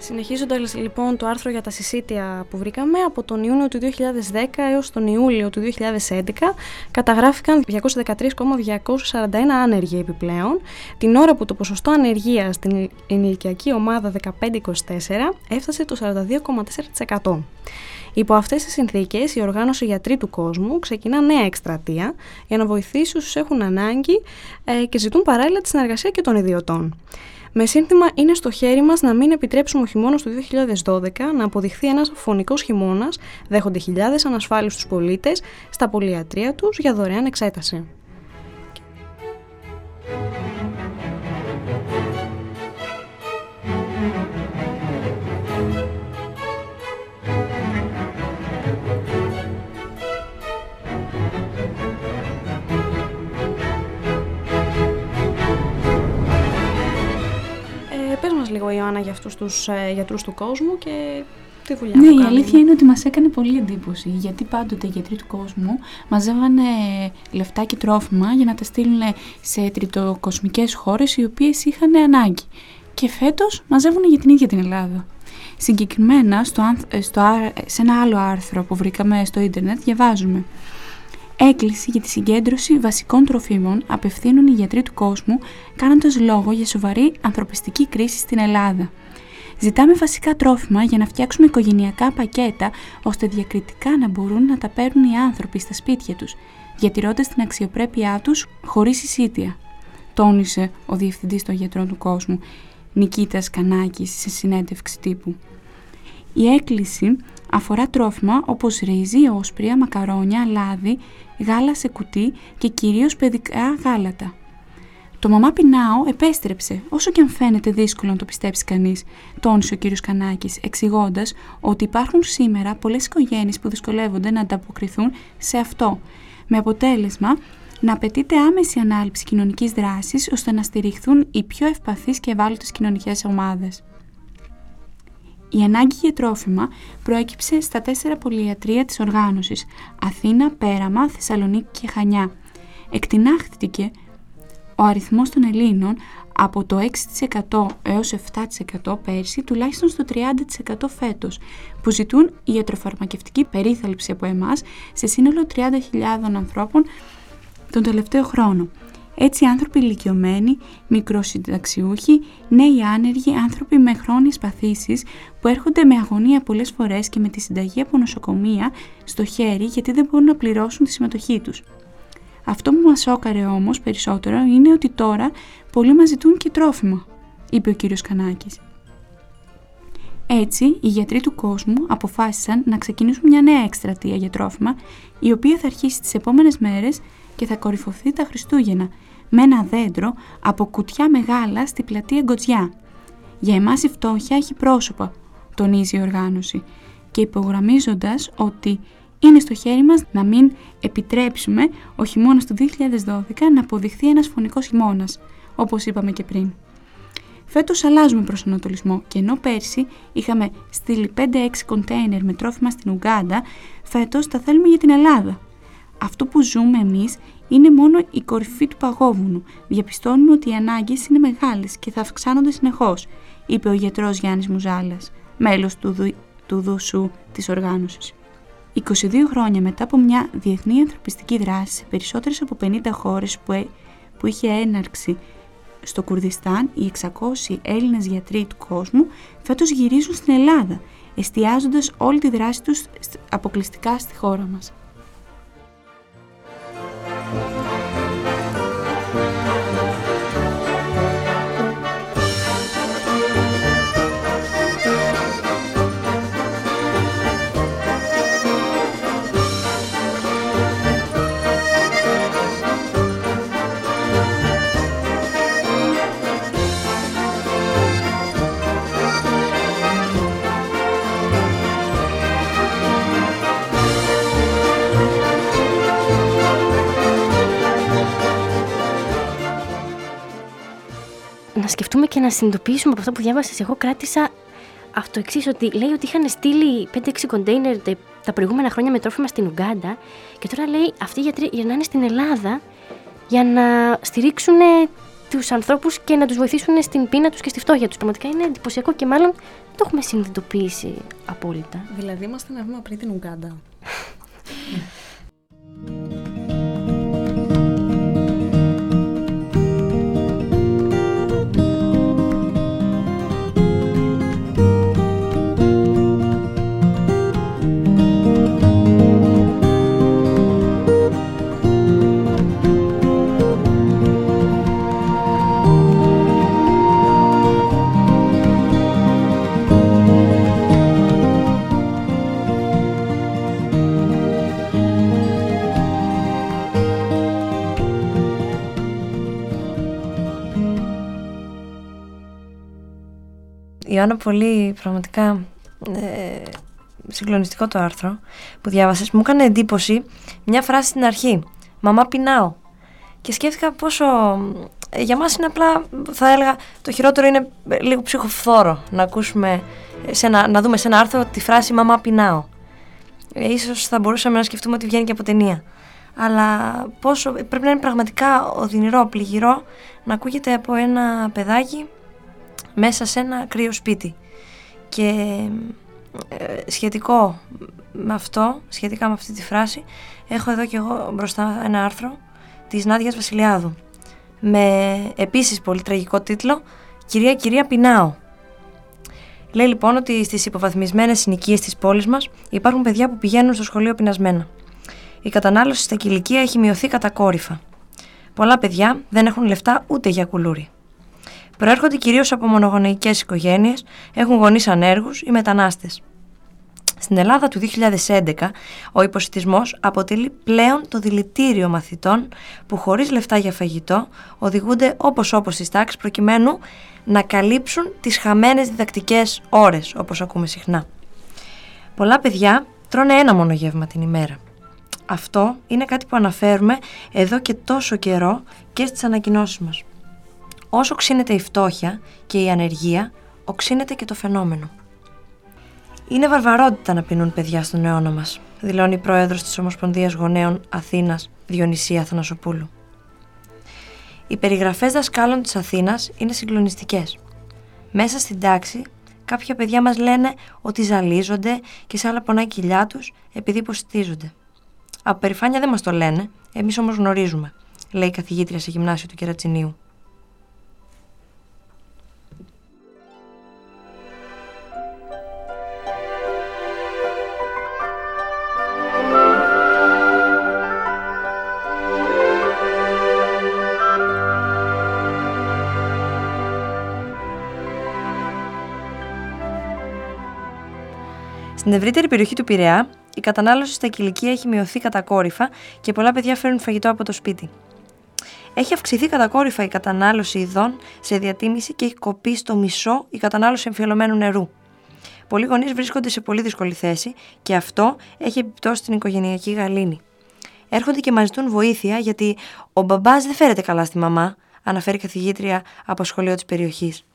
Συνεχίζοντας λοιπόν το άρθρο για τα συσίτια που βρήκαμε, από τον Ιούνιο του 2010 έως τον Ιούλιο του 2011 καταγράφηκαν 213,241 άνεργοι επιπλέον, την ώρα που το ποσοστό ανεργίας στην ενηλικιακή ομάδα 15-24 έφτασε το 42,4%. Υπό αυτές τις συνθήκες, η Οργάνωση Γιατροί του Κόσμου ξεκινά νέα εκστρατεία για να βοηθήσει όσους έχουν ανάγκη ε, και ζητούν παράλληλα τη συνεργασία και των ιδιωτών. Με σύνθημα είναι στο χέρι μας να μην επιτρέψουμε ο χειμώνας του 2012 να αποδειχθεί ένας φωνικός χειμώνας, δέχονται χιλιάδες ανασφάλιστους πολίτες στα πολυατρία τους για δωρεάν εξέταση. Ιωάννα για αυτούς τους ε, γιατρούς του κόσμου και τη δουλειά Ναι, που η κάνουν. αλήθεια είναι ότι μας έκανε πολύ εντύπωση, γιατί πάντοτε οι γιατροί του κόσμου μαζεύανε λεφτά και τρόφιμα για να τα στείλουν σε τριτοκοσμικές χώρες οι οποίες είχαν ανάγκη. Και φέτος μαζεύουν για την ίδια την Ελλάδα. Συγκεκριμένα, στο, άνθ- ε, στο, άρ- σε ένα άλλο άρθρο που βρήκαμε στο ίντερνετ, διαβάζουμε Έκκληση για τη συγκέντρωση βασικών τροφίμων απευθύνουν οι γιατροί του κόσμου κάνοντας λόγο για σοβαρή ανθρωπιστική κρίση στην Ελλάδα. Ζητάμε βασικά τρόφιμα για να φτιάξουμε οικογενειακά πακέτα ώστε διακριτικά να μπορούν να τα παίρνουν οι άνθρωποι στα σπίτια τους, διατηρώντας την αξιοπρέπειά τους χωρίς εισίτια, τόνισε ο Διευθυντής των Γιατρών του Κόσμου, Νικήτας Κανάκης, σε συνέντευξη τύπου. Η έκκληση αφορά τρόφιμα όπως ρύζι, όσπρια, μακαρόνια, λάδι, γάλα σε κουτί και κυρίως παιδικά γάλατα. Το μαμά πεινάω επέστρεψε, όσο και αν φαίνεται δύσκολο να το πιστέψει κανείς, τόνισε ο κύριος Κανάκης, εξηγώντας ότι υπάρχουν σήμερα πολλές οικογένειες που δυσκολεύονται να ανταποκριθούν σε αυτό, με αποτέλεσμα να απαιτείται άμεση ανάληψη κοινωνικής δράσης ώστε να στηριχθούν οι πιο ευπαθείς και ευάλωτες κοινωνικές ομάδες. Η ανάγκη για τρόφιμα προέκυψε στα τέσσερα πολυιατρία της οργάνωσης Αθήνα, Πέραμα, Θεσσαλονίκη και Χανιά. Εκτινάχθηκε ο αριθμός των Ελλήνων από το 6% έως 7% πέρσι τουλάχιστον στο 30% φέτος που ζητούν ιατροφαρμακευτική περίθαλψη από εμάς σε σύνολο 30.000 ανθρώπων τον τελευταίο χρόνο. Έτσι άνθρωποι ηλικιωμένοι, μικροσυνταξιούχοι, νέοι άνεργοι, άνθρωποι με χρόνιες παθήσεις που έρχονται με αγωνία πολλές φορές και με τη συνταγή από νοσοκομεία στο χέρι γιατί δεν μπορούν να πληρώσουν τη συμμετοχή τους. Αυτό που μας σώκαρε όμως περισσότερο είναι ότι τώρα πολλοί μας ζητούν και τρόφιμα, είπε ο κύριος Κανάκης. Έτσι, οι γιατροί του κόσμου αποφάσισαν να ξεκινήσουν μια νέα εκστρατεία για τρόφιμα, η οποία θα αρχίσει τις επόμενες μέρες και θα κορυφωθεί τα Χριστούγεννα, με ένα δέντρο από κουτιά μεγάλα στη πλατεία Γκοτζιά. Για εμάς η φτώχεια έχει πρόσωπα, τονίζει η οργάνωση, και υπογραμμίζοντας ότι είναι στο χέρι μας να μην επιτρέψουμε ο χειμώνας του 2012 να αποδειχθεί ένας φωνικός χειμώνας, όπως είπαμε και πριν. Φέτος αλλάζουμε προσανατολισμό και ενώ πέρσι είχαμε στείλει 5-6 κοντέινερ με τρόφιμα στην Ουγκάντα, φέτος τα θέλουμε για την Ελλάδα. Αυτό που ζούμε εμείς είναι μόνο η κορυφή του παγόβουνου. Διαπιστώνουμε ότι οι ανάγκες είναι μεγάλες και θα αυξάνονται συνεχώς, είπε ο γιατρός Γιάννης Μουζάλας, μέλος του, δου, του δουσού της οργάνωσης. 22 χρόνια μετά από μια διεθνή ανθρωπιστική δράση σε περισσότερες από 50 χώρες που, ε- που είχε έναρξη στο Κουρδιστάν, οι 600 Έλληνες γιατροί του κόσμου φέτος γυρίζουν στην Ελλάδα, εστιάζοντας όλη τη δράση τους στ- αποκλειστικά στη χώρα μας. Να σκεφτούμε και να συνειδητοποιήσουμε από αυτό που διάβασες. Εγώ κράτησα αυτό εξής, ότι λέει ότι είχαν στείλει 5-6 κοντέινερ τα- τα προηγούμενα χρόνια με τρόφιμα στην Ουγγάντα και τώρα λέει αυτοί οι γιατροί γυρνάνε στην Ελλάδα για να στηρίξουν τους ανθρώπους και να τους βοηθήσουν στην πείνα τους και στη φτώχεια τους. Πραγματικά είναι εντυπωσιακό και μάλλον δεν το έχουμε συνειδητοποιήσει απόλυτα. Δηλαδή είμαστε ένα βήμα πριν την Ουγκάντα. Ιωάννα, πολύ πραγματικά ε, συγκλονιστικό το άρθρο που διάβασες. Μου έκανε εντύπωση μια φράση στην αρχή. «Μαμά πεινάω». Και σκέφτηκα πόσο ε, για μας είναι απλά, θα έλεγα, το χειρότερο είναι ε, λίγο ψυχοφθόρο να ακούσουμε, ε, σε ένα, να δούμε σε ένα άρθρο τη φράση «Μαμά πεινάω». Ε, ίσως θα μπορούσαμε να σκεφτούμε ότι βγαίνει και από ταινία. Αλλά πόσο, πρέπει να είναι πραγματικά οδυνηρό, πληγυρό να ακούγεται από ένα παιδάκι μέσα σε ένα κρύο σπίτι. Και ε, σχετικό με αυτό, σχετικά με αυτή τη φράση, έχω εδώ και εγώ μπροστά ένα άρθρο της Νάντιας Βασιλιάδου με επίσης πολύ τραγικό τίτλο «Κυρία, κυρία, πεινάω». Λέει λοιπόν ότι στις υποβαθμισμένες συνοικίες της πόλης μας υπάρχουν παιδιά που πηγαίνουν στο σχολείο πεινασμένα. Η κατανάλωση στα κηλικία έχει μειωθεί κατακόρυφα. Πολλά παιδιά δεν έχουν λεφτά ούτε για κουλούρι. Προέρχονται κυρίως από μονογονεϊκές οικογένειες, έχουν γονείς ανέργους ή μετανάστες. Στην Ελλάδα του 2011, ο υποσυτισμός αποτελεί πλέον το δηλητήριο μαθητών που χωρίς λεφτά για φαγητό οδηγούνται όπως όπως στι τάξει προκειμένου να καλύψουν τις χαμένες διδακτικές ώρες, όπως ακούμε συχνά. Πολλά παιδιά τρώνε ένα μόνο γεύμα την ημέρα. Αυτό είναι κάτι που αναφέρουμε εδώ και τόσο καιρό και στις ανακοινώσεις μας. Όσο ξύνεται η φτώχεια και η ανεργία, οξύνεται και το φαινόμενο. Είναι βαρβαρότητα να πεινούν παιδιά στον αιώνα μας, δηλώνει η πρόεδρος της Ομοσπονδίας Γονέων Αθήνας, Διονυσία Αθανασοπούλου. Οι περιγραφές δασκάλων της Αθήνας είναι συγκλονιστικές. Μέσα στην τάξη, κάποια παιδιά μας λένε ότι ζαλίζονται και σε άλλα πονάει η κοιλιά τους επειδή υποστηρίζονται. Από περηφάνεια δεν μας το λένε, εμείς όμως γνωρίζουμε, λέει η καθηγήτρια σε γυμνάσιο του Κερατσινίου. Στην ευρύτερη περιοχή του Πειραιά, η κατανάλωση στα κηλικία έχει μειωθεί κατακόρυφα και πολλά παιδιά φέρνουν φαγητό από το σπίτι. Έχει αυξηθεί κατακόρυφα η κατανάλωση ειδών σε διατίμηση και έχει κοπεί στο μισό η κατανάλωση εμφιαλωμένου νερού. Πολλοί γονείς βρίσκονται σε πολύ δύσκολη θέση και αυτό έχει επιπτώσει στην οικογενειακή γαλήνη. Έρχονται και μα ζητούν βοήθεια γιατί ο μπαμπάς δεν φέρεται καλά στη μαμά, αναφέρει καθηγήτρια από σχολείο της περιοχής.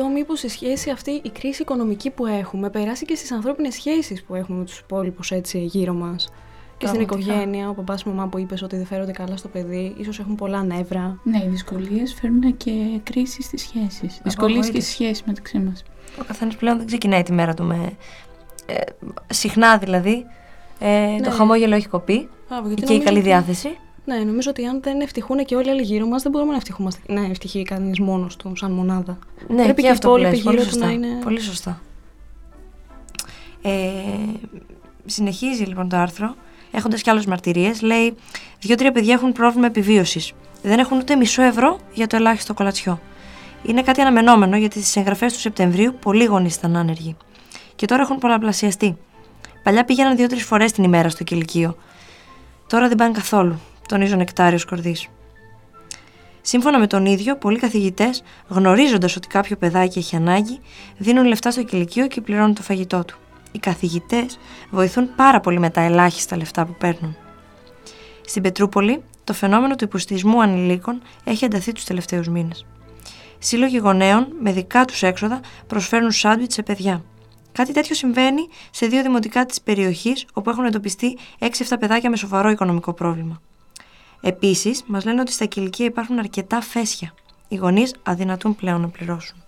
Άρα, Μυρτώ, μήπως η σχέση αυτή, η κρίση οικονομική που έχουμε, περάσει και στις ανθρώπινες σχέσεις που έχουμε με τους υπόλοιπους έτσι γύρω μας. Και στην Πραγματικά. οικογένεια, ο παπάς και η μαμά που είπες ότι δεν φέρονται καλά στο παιδί, ίσως έχουν πολλά νεύρα. Ναι, οι δυσκολίες φέρνουν και κρίση στις σχέσεις. Δυσκολίες και στι σχέσεις μεταξύ μας. Ο καθένας πλέον δεν ξεκινάει τη μέρα του με. Ε, συχνά δηλαδή. Ε, Το Ναι. χαμόγελο έχει κοπεί Μπράβο, γιατί και η νομίζω καλή ότι- διάθεση. Ναι, νομίζω ότι αν δεν ευτυχούν και όλοι οι άλλοι γύρω μας, δεν μπορούμε να, ευτυχούμαστε, να ευτυχεί κανείς μόνος του, σαν μονάδα. Ναι, Πρέπει και και αυτό που οι υπόλοιποι λες, πολύ γύρω του σωστά. να είναι- Πολύ σωστά. Ε, συνεχίζει λοιπόν το άρθρο, έχοντας κι άλλες μαρτυρίες, λέει «Δύο-τρία παιδιά έχουν πρόβλημα επιβίωσης. Δεν έχουν ούτε μισό ευρώ για το ελάχιστο κολατσιό. Είναι κάτι αναμενόμενο γιατί στις εγγραφές του Σεπτεμβρίου πολλοί γονείς ήταν άνεργοι. Και τώρα έχουν πολλαπλασιαστεί. Παλιά πήγαιναν δύο-τρεις φορές την ημέρα στο κηλικείο. Τώρα δεν πάνε καθόλου, τονίζει ο Νεκτάριο Κορδής. Σύμφωνα με τον ίδιο, πολλοί καθηγητές, γνωρίζοντας ότι κάποιο παιδάκι έχει ανάγκη, δίνουν λεφτά στο κηλικείο και πληρώνουν το φαγητό του. Οι καθηγητές βοηθούν πάρα πολύ με τα ελάχιστα λεφτά που παίρνουν. Στην Πετρούπολη, το φαινόμενο του υποστηρισμού ανηλίκων έχει ενταθεί τους τελευταίους μήνες. Σύλλογοι γονέων με δικά τους έξοδα προσφέρουν σάντουιτς σε παιδιά. Κάτι τέτοιο συμβαίνει σε δύο δημοτικά της περιοχής όπου έχουν εντοπιστεί 6-7 παιδάκια με σοβαρό οικονομικό πρόβλημα. Επίσης, μας λένε ότι στα κηλικεία υπάρχουν αρκετά φέσια. Οι γονείς αδυνατούν πλέον να πληρώσουν.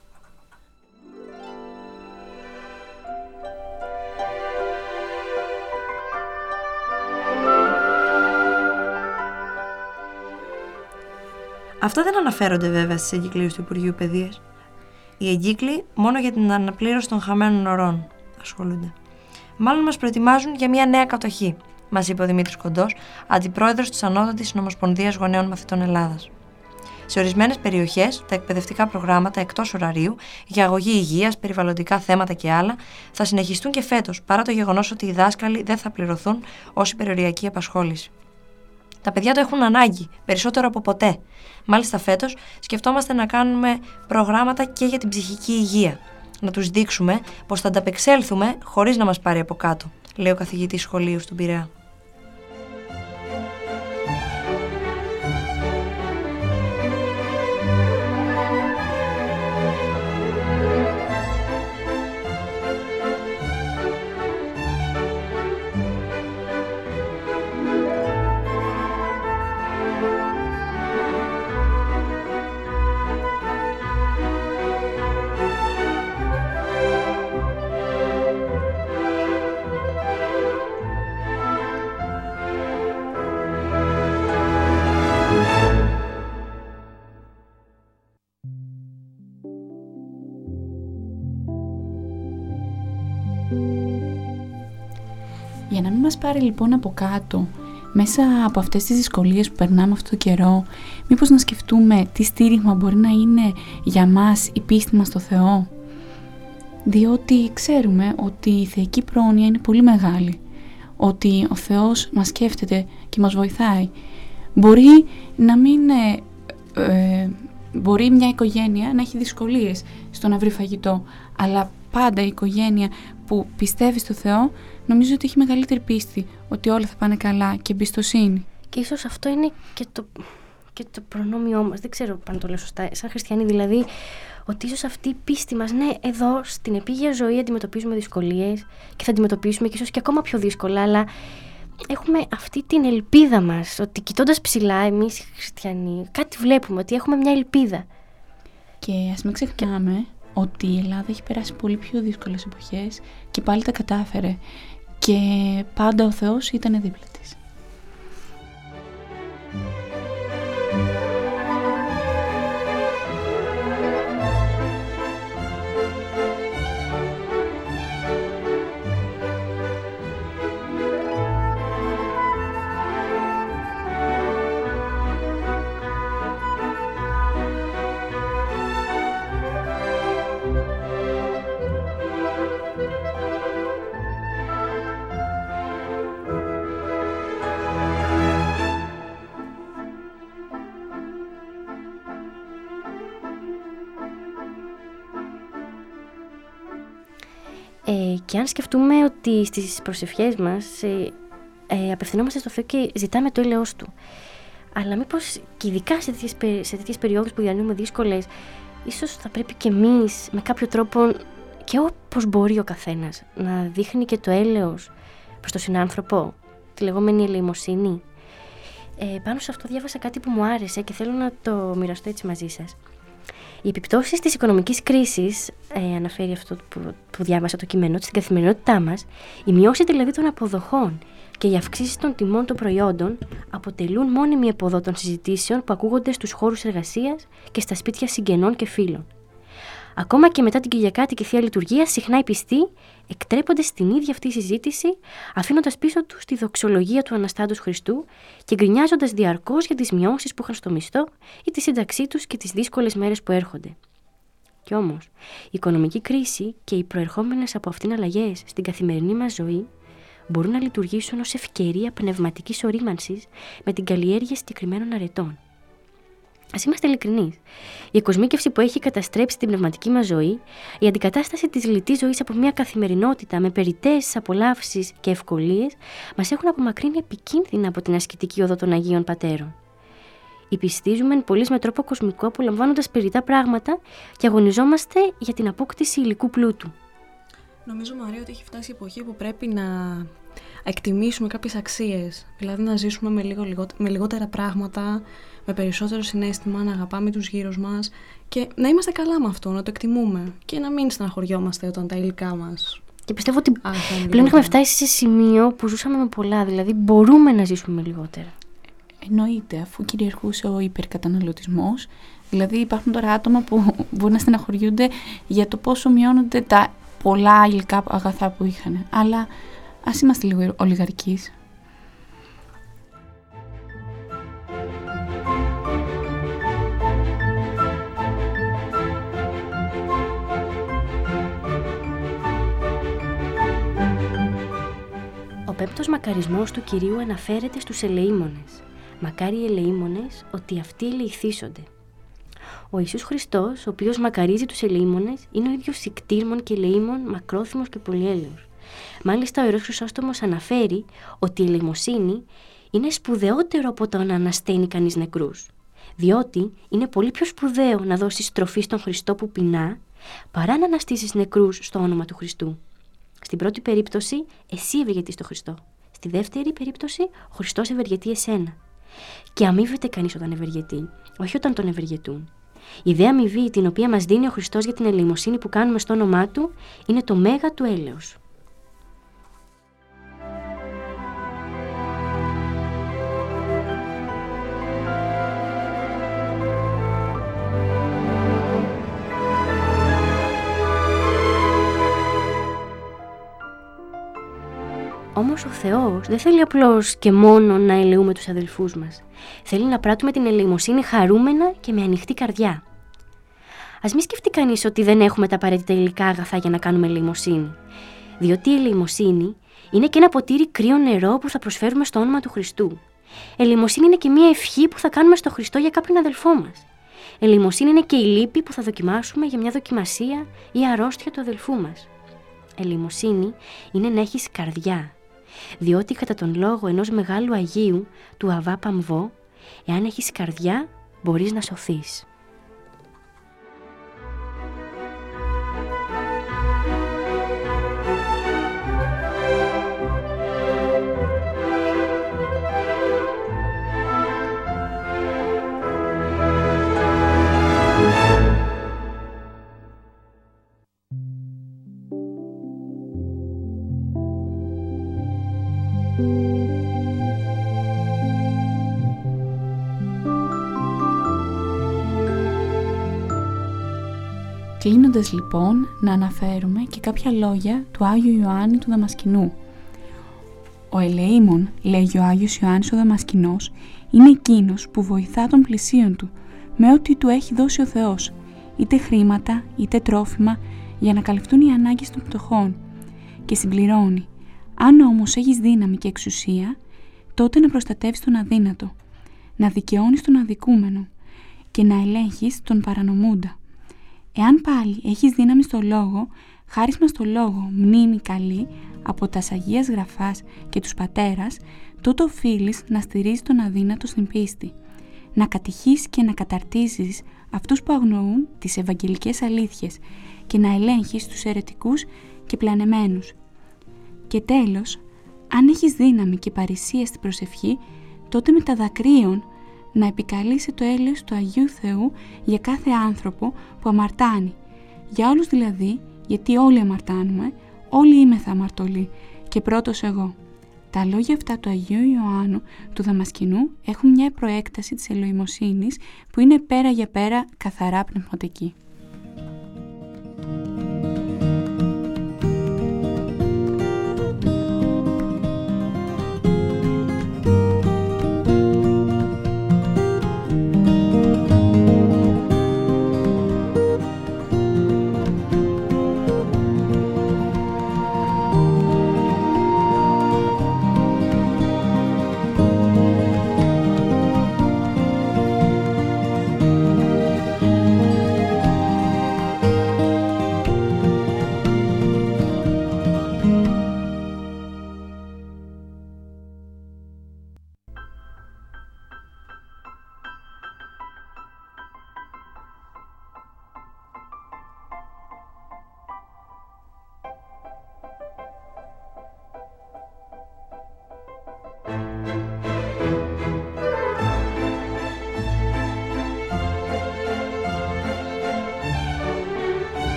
Αυτά δεν αναφέρονται βέβαια στις εγκυκλίε του Υπουργείου Παιδείας. Οι εγκύκλοι μόνο για την αναπλήρωση των χαμένων ωρών ασχολούνται. Μάλλον μας προετοιμάζουν για μια νέα κατοχή, μας είπε ο Δημήτρης Κοντός, αντιπρόεδρος της Ανώτατης Νομοσπονδίας Γονέων Μαθητών Ελλάδας. Σε ορισμένες περιοχές, τα εκπαιδευτικά προγράμματα εκτός ωραρίου για αγωγή υγείας, περιβαλλοντικά θέματα και άλλα θα συνεχιστούν και φέτος, παρά το γεγονός ότι οι δάσκαλοι δεν θα πληρωθούν ως υπεροριακή απασχόληση. Τα παιδιά το έχουν ανάγκη, περισσότερο από ποτέ. Μάλιστα φέτος σκεφτόμαστε να κάνουμε προγράμματα και για την ψυχική υγεία. Να τους δείξουμε πως θα ανταπεξέλθουμε χωρίς να μας πάρει από κάτω, λέει ο καθηγητής σχολείου στον Πειραιά. Μας πάρει λοιπόν από κάτω, μέσα από αυτές τις δυσκολίες που περνάμε αυτό το καιρό, μήπως να σκεφτούμε τι στήριγμα μπορεί να είναι για μας η πίστη μας στο Θεό; Διότι ξέρουμε ότι η θεϊκή πρόνοια είναι πολύ μεγάλη. Ότι ο Θεός μας σκέφτεται και μας βοηθάει. Μπορεί να μην... Ε, ε, μπορεί μια οικογένεια να έχει δυσκολίες στο να βρει φαγητό, αλλά πάντα η οικογένεια που πιστεύει στο Θεό νομίζω ότι έχει μεγαλύτερη πίστη ότι όλα θα πάνε καλά και εμπιστοσύνη. Και ίσως αυτό είναι και το, και το προνόμιό μας, δεν ξέρω αν το λέω σωστά, σαν χριστιανοί δηλαδή, ότι ίσως αυτή η πίστη μας, ναι, εδώ στην επίγεια ζωή αντιμετωπίζουμε δυσκολίες και θα αντιμετωπίσουμε και ίσως και ακόμα πιο δύσκολα, αλλά έχουμε αυτή την ελπίδα μας, ότι κοιτώντας ψηλά εμείς οι χριστιανοί, κάτι βλέπουμε, ότι έχουμε μια ελπίδα. Και ας μην ξεχνάμε ότι η Ελλάδα έχει περάσει πολύ πιο δύσκολες εποχές και πάλι τα κατάφερε και πάντα ο Θεός ήταν δίπλα της. Και αν σκεφτούμε ότι στις προσευχές μας ε, ε, απευθυνόμαστε στο Θεό και ζητάμε το έλεος Του. Αλλά μήπως και ειδικά σε τέτοιες, σε τέτοιες περιόδους που διανύουμε δύσκολες, ίσως θα πρέπει και εμείς με κάποιο τρόπο και όπως μπορεί ο καθένας να δείχνει και το έλεος προς τον συνάνθρωπο, τη λεγόμενη ελεημοσύνη. Ε, πάνω σε αυτό διάβασα κάτι που μου άρεσε και θέλω να το μοιραστώ έτσι μαζί σας. Οι επιπτώσεις της οικονομικής κρίσης, ε, αναφέρει αυτό που, που διάβασα το κείμενο, στην καθημερινότητά μας, η μειώση δηλαδή των αποδοχών και οι αυξήσεις των τιμών των προϊόντων αποτελούν μόνιμη εποδό των συζητήσεων που ακούγονται στους χώρους εργασίας και στα σπίτια συγγενών και φίλων. Ακόμα και μετά την Κυριακάτικη Θεία Λειτουργία, συχνά οι πιστοί εκτρέπονται στην ίδια αυτή συζήτηση, αφήνοντας πίσω τους τη δοξολογία του Αναστάντου Χριστού και γκρινιάζοντας διαρκώς για τις μειώσεις που είχαν στο μισθό ή τη σύνταξή τους και τις δύσκολες μέρες που έρχονται. Κι όμως, η οικονομική κρίση και οι προερχόμενες από αυτήν αλλαγές στην καθημερινή μας ζωή μπορούν να λειτουργήσουν ως ευκαιρία πνευματικής ορίμανσης με την καλλιέργεια συγκεκριμένων αρετών. Α είμαστε ειλικρινείς. Η εκοσμίκευση που έχει καταστρέψει την πνευματική μας ζωή, η αντικατάσταση της λιτής ζωής από μια καθημερινότητα με περιττές απολαύσεις και ευκολίες, μας έχουν απομακρύνει επικίνδυνα από την ασκητική οδό των Αγίων Πατέρων. Υπηστίζουμε πολλοί με τρόπο κοσμικό απολαμβάνοντας περιττά πράγματα και αγωνιζόμαστε για την απόκτηση υλικού πλούτου. Νομίζω, Μαρία, ότι έχει φτάσει η εποχή που πρέπει να εκτιμήσουμε κάποιες αξίες. Δηλαδή να ζήσουμε με, λίγο, με λιγότερα πράγματα, με περισσότερο συνέστημα, να αγαπάμε τους γύρω μας και να είμαστε καλά με αυτό, να το εκτιμούμε και να μην στεναχωριόμαστε όταν τα υλικά μας και πιστεύω ότι πλέον έχουμε φτάσει σε σημείο που ζούσαμε με πολλά, δηλαδή μπορούμε να ζήσουμε με λιγότερα. Εννοείται, αφού κυριαρχούσε ο υπερκαταναλωτισμός, δηλαδή υπάρχουν τώρα άτομα που μπορεί να στεναχωριούνται για το πόσο μειώνονται τα πολλά υλικά αγαθά που είχαν. Αλλά Ας είμαστε λίγο ολιγαρικείς. Ο πέμπτος μακαρισμός του Κυρίου αναφέρεται στους ελεήμονες. Μακάρι οι ελεήμονες ότι αυτοί ελεηθίσονται. Ο Ιησούς Χριστός, ο οποίος μακαρίζει τους ελεήμονες, είναι ο ίδιος συκτήρμων και ελεήμων, μακρόθυμος και πολυέλεος. Μάλιστα ο Ιερός Χρυσόστομος αναφέρει ότι η ελεημοσύνη είναι σπουδαιότερο από το να ανασταίνει κανείς νεκρούς. Διότι είναι πολύ πιο σπουδαίο να δώσεις στροφή στον Χριστό που πεινά, παρά να αναστήσεις νεκρούς στο όνομα του Χριστού. Στην πρώτη περίπτωση, εσύ ευεργετείς τον Χριστό. Στη δεύτερη περίπτωση, ο Χριστός ευεργετεί εσένα. Και αμείβεται κανείς όταν ευεργετεί, όχι όταν τον ευεργετούν. Η ιδέα αμοιβή την οποία μας δίνει ο Χριστός για την ελεημοσύνη που κάνουμε στο όνομά του είναι το μέγα του έλεος. Όμως ο Θεός δεν θέλει απλώς και μόνο να ελεούμε τους αδελφούς μας. Θέλει να πράττουμε την ελεημοσύνη χαρούμενα και με ανοιχτή καρδιά. Ας μην σκεφτεί κανείς ότι δεν έχουμε τα απαραίτητα υλικά αγαθά για να κάνουμε ελεημοσύνη. Διότι η ελεημοσύνη είναι και ένα ποτήρι κρύο νερό που θα προσφέρουμε στο όνομα του Χριστού. Ελεημοσύνη είναι και μια ευχή που θα κάνουμε στο Χριστό για κάποιον αδελφό μας. Ελεημοσύνη είναι και η λύπη που θα δοκιμάσουμε για μια δοκιμασία ή αρρώστια του αδελφού μας. Ελεημοσύνη είναι να έχεις καρδιά, διότι κατά τον λόγο ενός μεγάλου Αγίου του Αβά Παμβό, εάν έχεις καρδιά, μπορείς να σωθείς. Κλείνοντας λοιπόν να αναφέρουμε και κάποια λόγια του Άγιου Ιωάννη του Δαμασκηνού. Ο ελεήμων, λέγει ο Άγιος Ιωάννης ο Δαμασκηνός, είναι εκείνος που βοηθά τον πλησίον του με ό,τι του έχει δώσει ο Θεός, είτε χρήματα είτε τρόφιμα για να καλυφθούν οι ανάγκες των πτωχών. Και συμπληρώνει, αν όμως έχεις δύναμη και εξουσία, τότε να προστατεύεις τον αδύνατο, να δικαιώνεις τον αδικούμενο και να ελέγχεις τον παρανομούντα. Εάν πάλι έχεις δύναμη στο λόγο, χάρισμα στο λόγο, μνήμη καλή από τας Αγίας Γραφάς και τους Πατέρας, τότε οφείλεις να στηρίζεις τον αδύνατο στην πίστη, να κατηχείς και να καταρτίζεις αυτούς που αγνοούν τις Ευαγγελικές αλήθειες και να ελέγχεις τους αιρετικούς και πλανεμένους. Και τέλος, αν έχεις δύναμη και παρησία στην προσευχή, τότε με τα δακρύων να επικαλείσαι το έλεος του Αγίου Θεού για κάθε άνθρωπο που αμαρτάνει. Για όλους δηλαδή, γιατί όλοι αμαρτάνουμε, όλοι είμαι θα αμαρτωλοί και πρώτος εγώ. Τα λόγια αυτά του Αγίου Ιωάννου του Δαμασκηνού έχουν μια προέκταση της ελοημοσύνης που είναι πέρα για πέρα καθαρά πνευματική.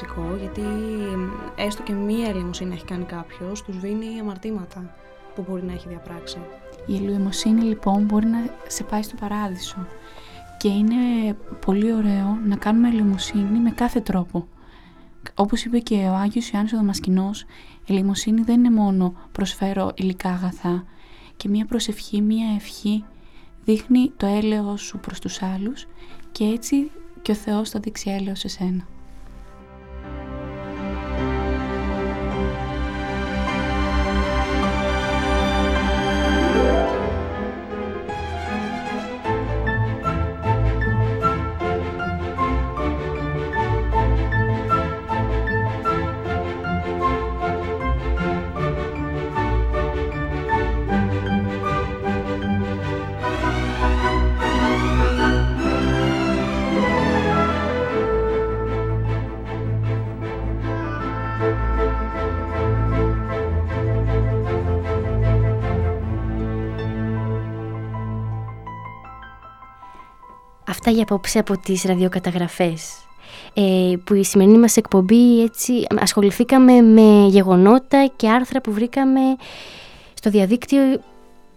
Βασικό γιατί έστω και μία ελεημοσύνη έχει κάνει κάποιος, τους σβήνει αμαρτήματα που μπορεί να έχει διαπράξει. Η ελεημοσύνη λοιπόν μπορεί να σε πάει στο παράδεισο και είναι πολύ ωραίο να κάνουμε ελεημοσύνη με κάθε τρόπο. Όπως είπε και ο Άγιος Ιωάννης ο Δαμασκηνός, η ελεημοσύνη δεν είναι μόνο προσφέρω υλικά αγαθά και μία προσευχή, μία ευχή δείχνει το έλεος σου προς τους άλλους και έτσι και ο Θεός θα δείξει έλεος σε σένα. Αυτά για απόψε από τις ραδιοκαταγραφές. Ε, που η σημερινή μας εκπομπή έτσι ασχοληθήκαμε με γεγονότα και άρθρα που βρήκαμε στο διαδίκτυο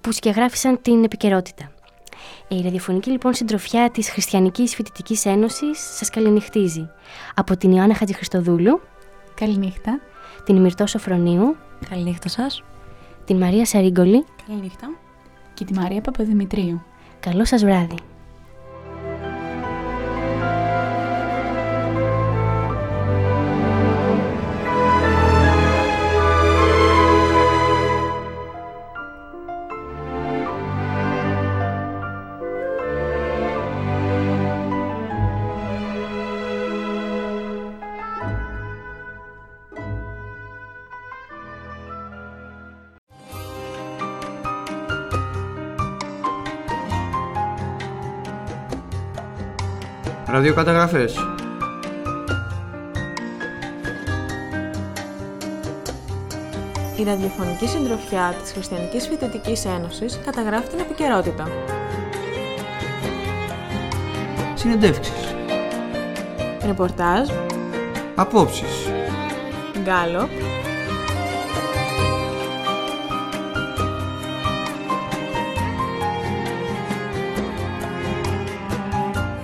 που σκιαγράφησαν την επικαιρότητα. Ε, η ραδιοφωνική λοιπόν συντροφιά της Χριστιανικής Φοιτητικής Ένωσης σας καληνυχτίζει. Από την Ιωάννα Χατζηχριστοδούλου. Καληνύχτα. Την Ημυρτό Σοφρονίου. Καληνύχτα σας. Την Μαρία Σαρίγκολη. Καληνύχτα. Και τη Μαρία Παπαδημητρίου. Καλό σας βράδυ. Ραδιοκαταγραφές. Η ραδιοφωνική συντροφιά της Χριστιανικής Φοιτητικής Ένωσης καταγράφει την επικαιρότητα. Συνεντεύξεις. Ρεπορτάζ, Απόψεις. γκάλοπ,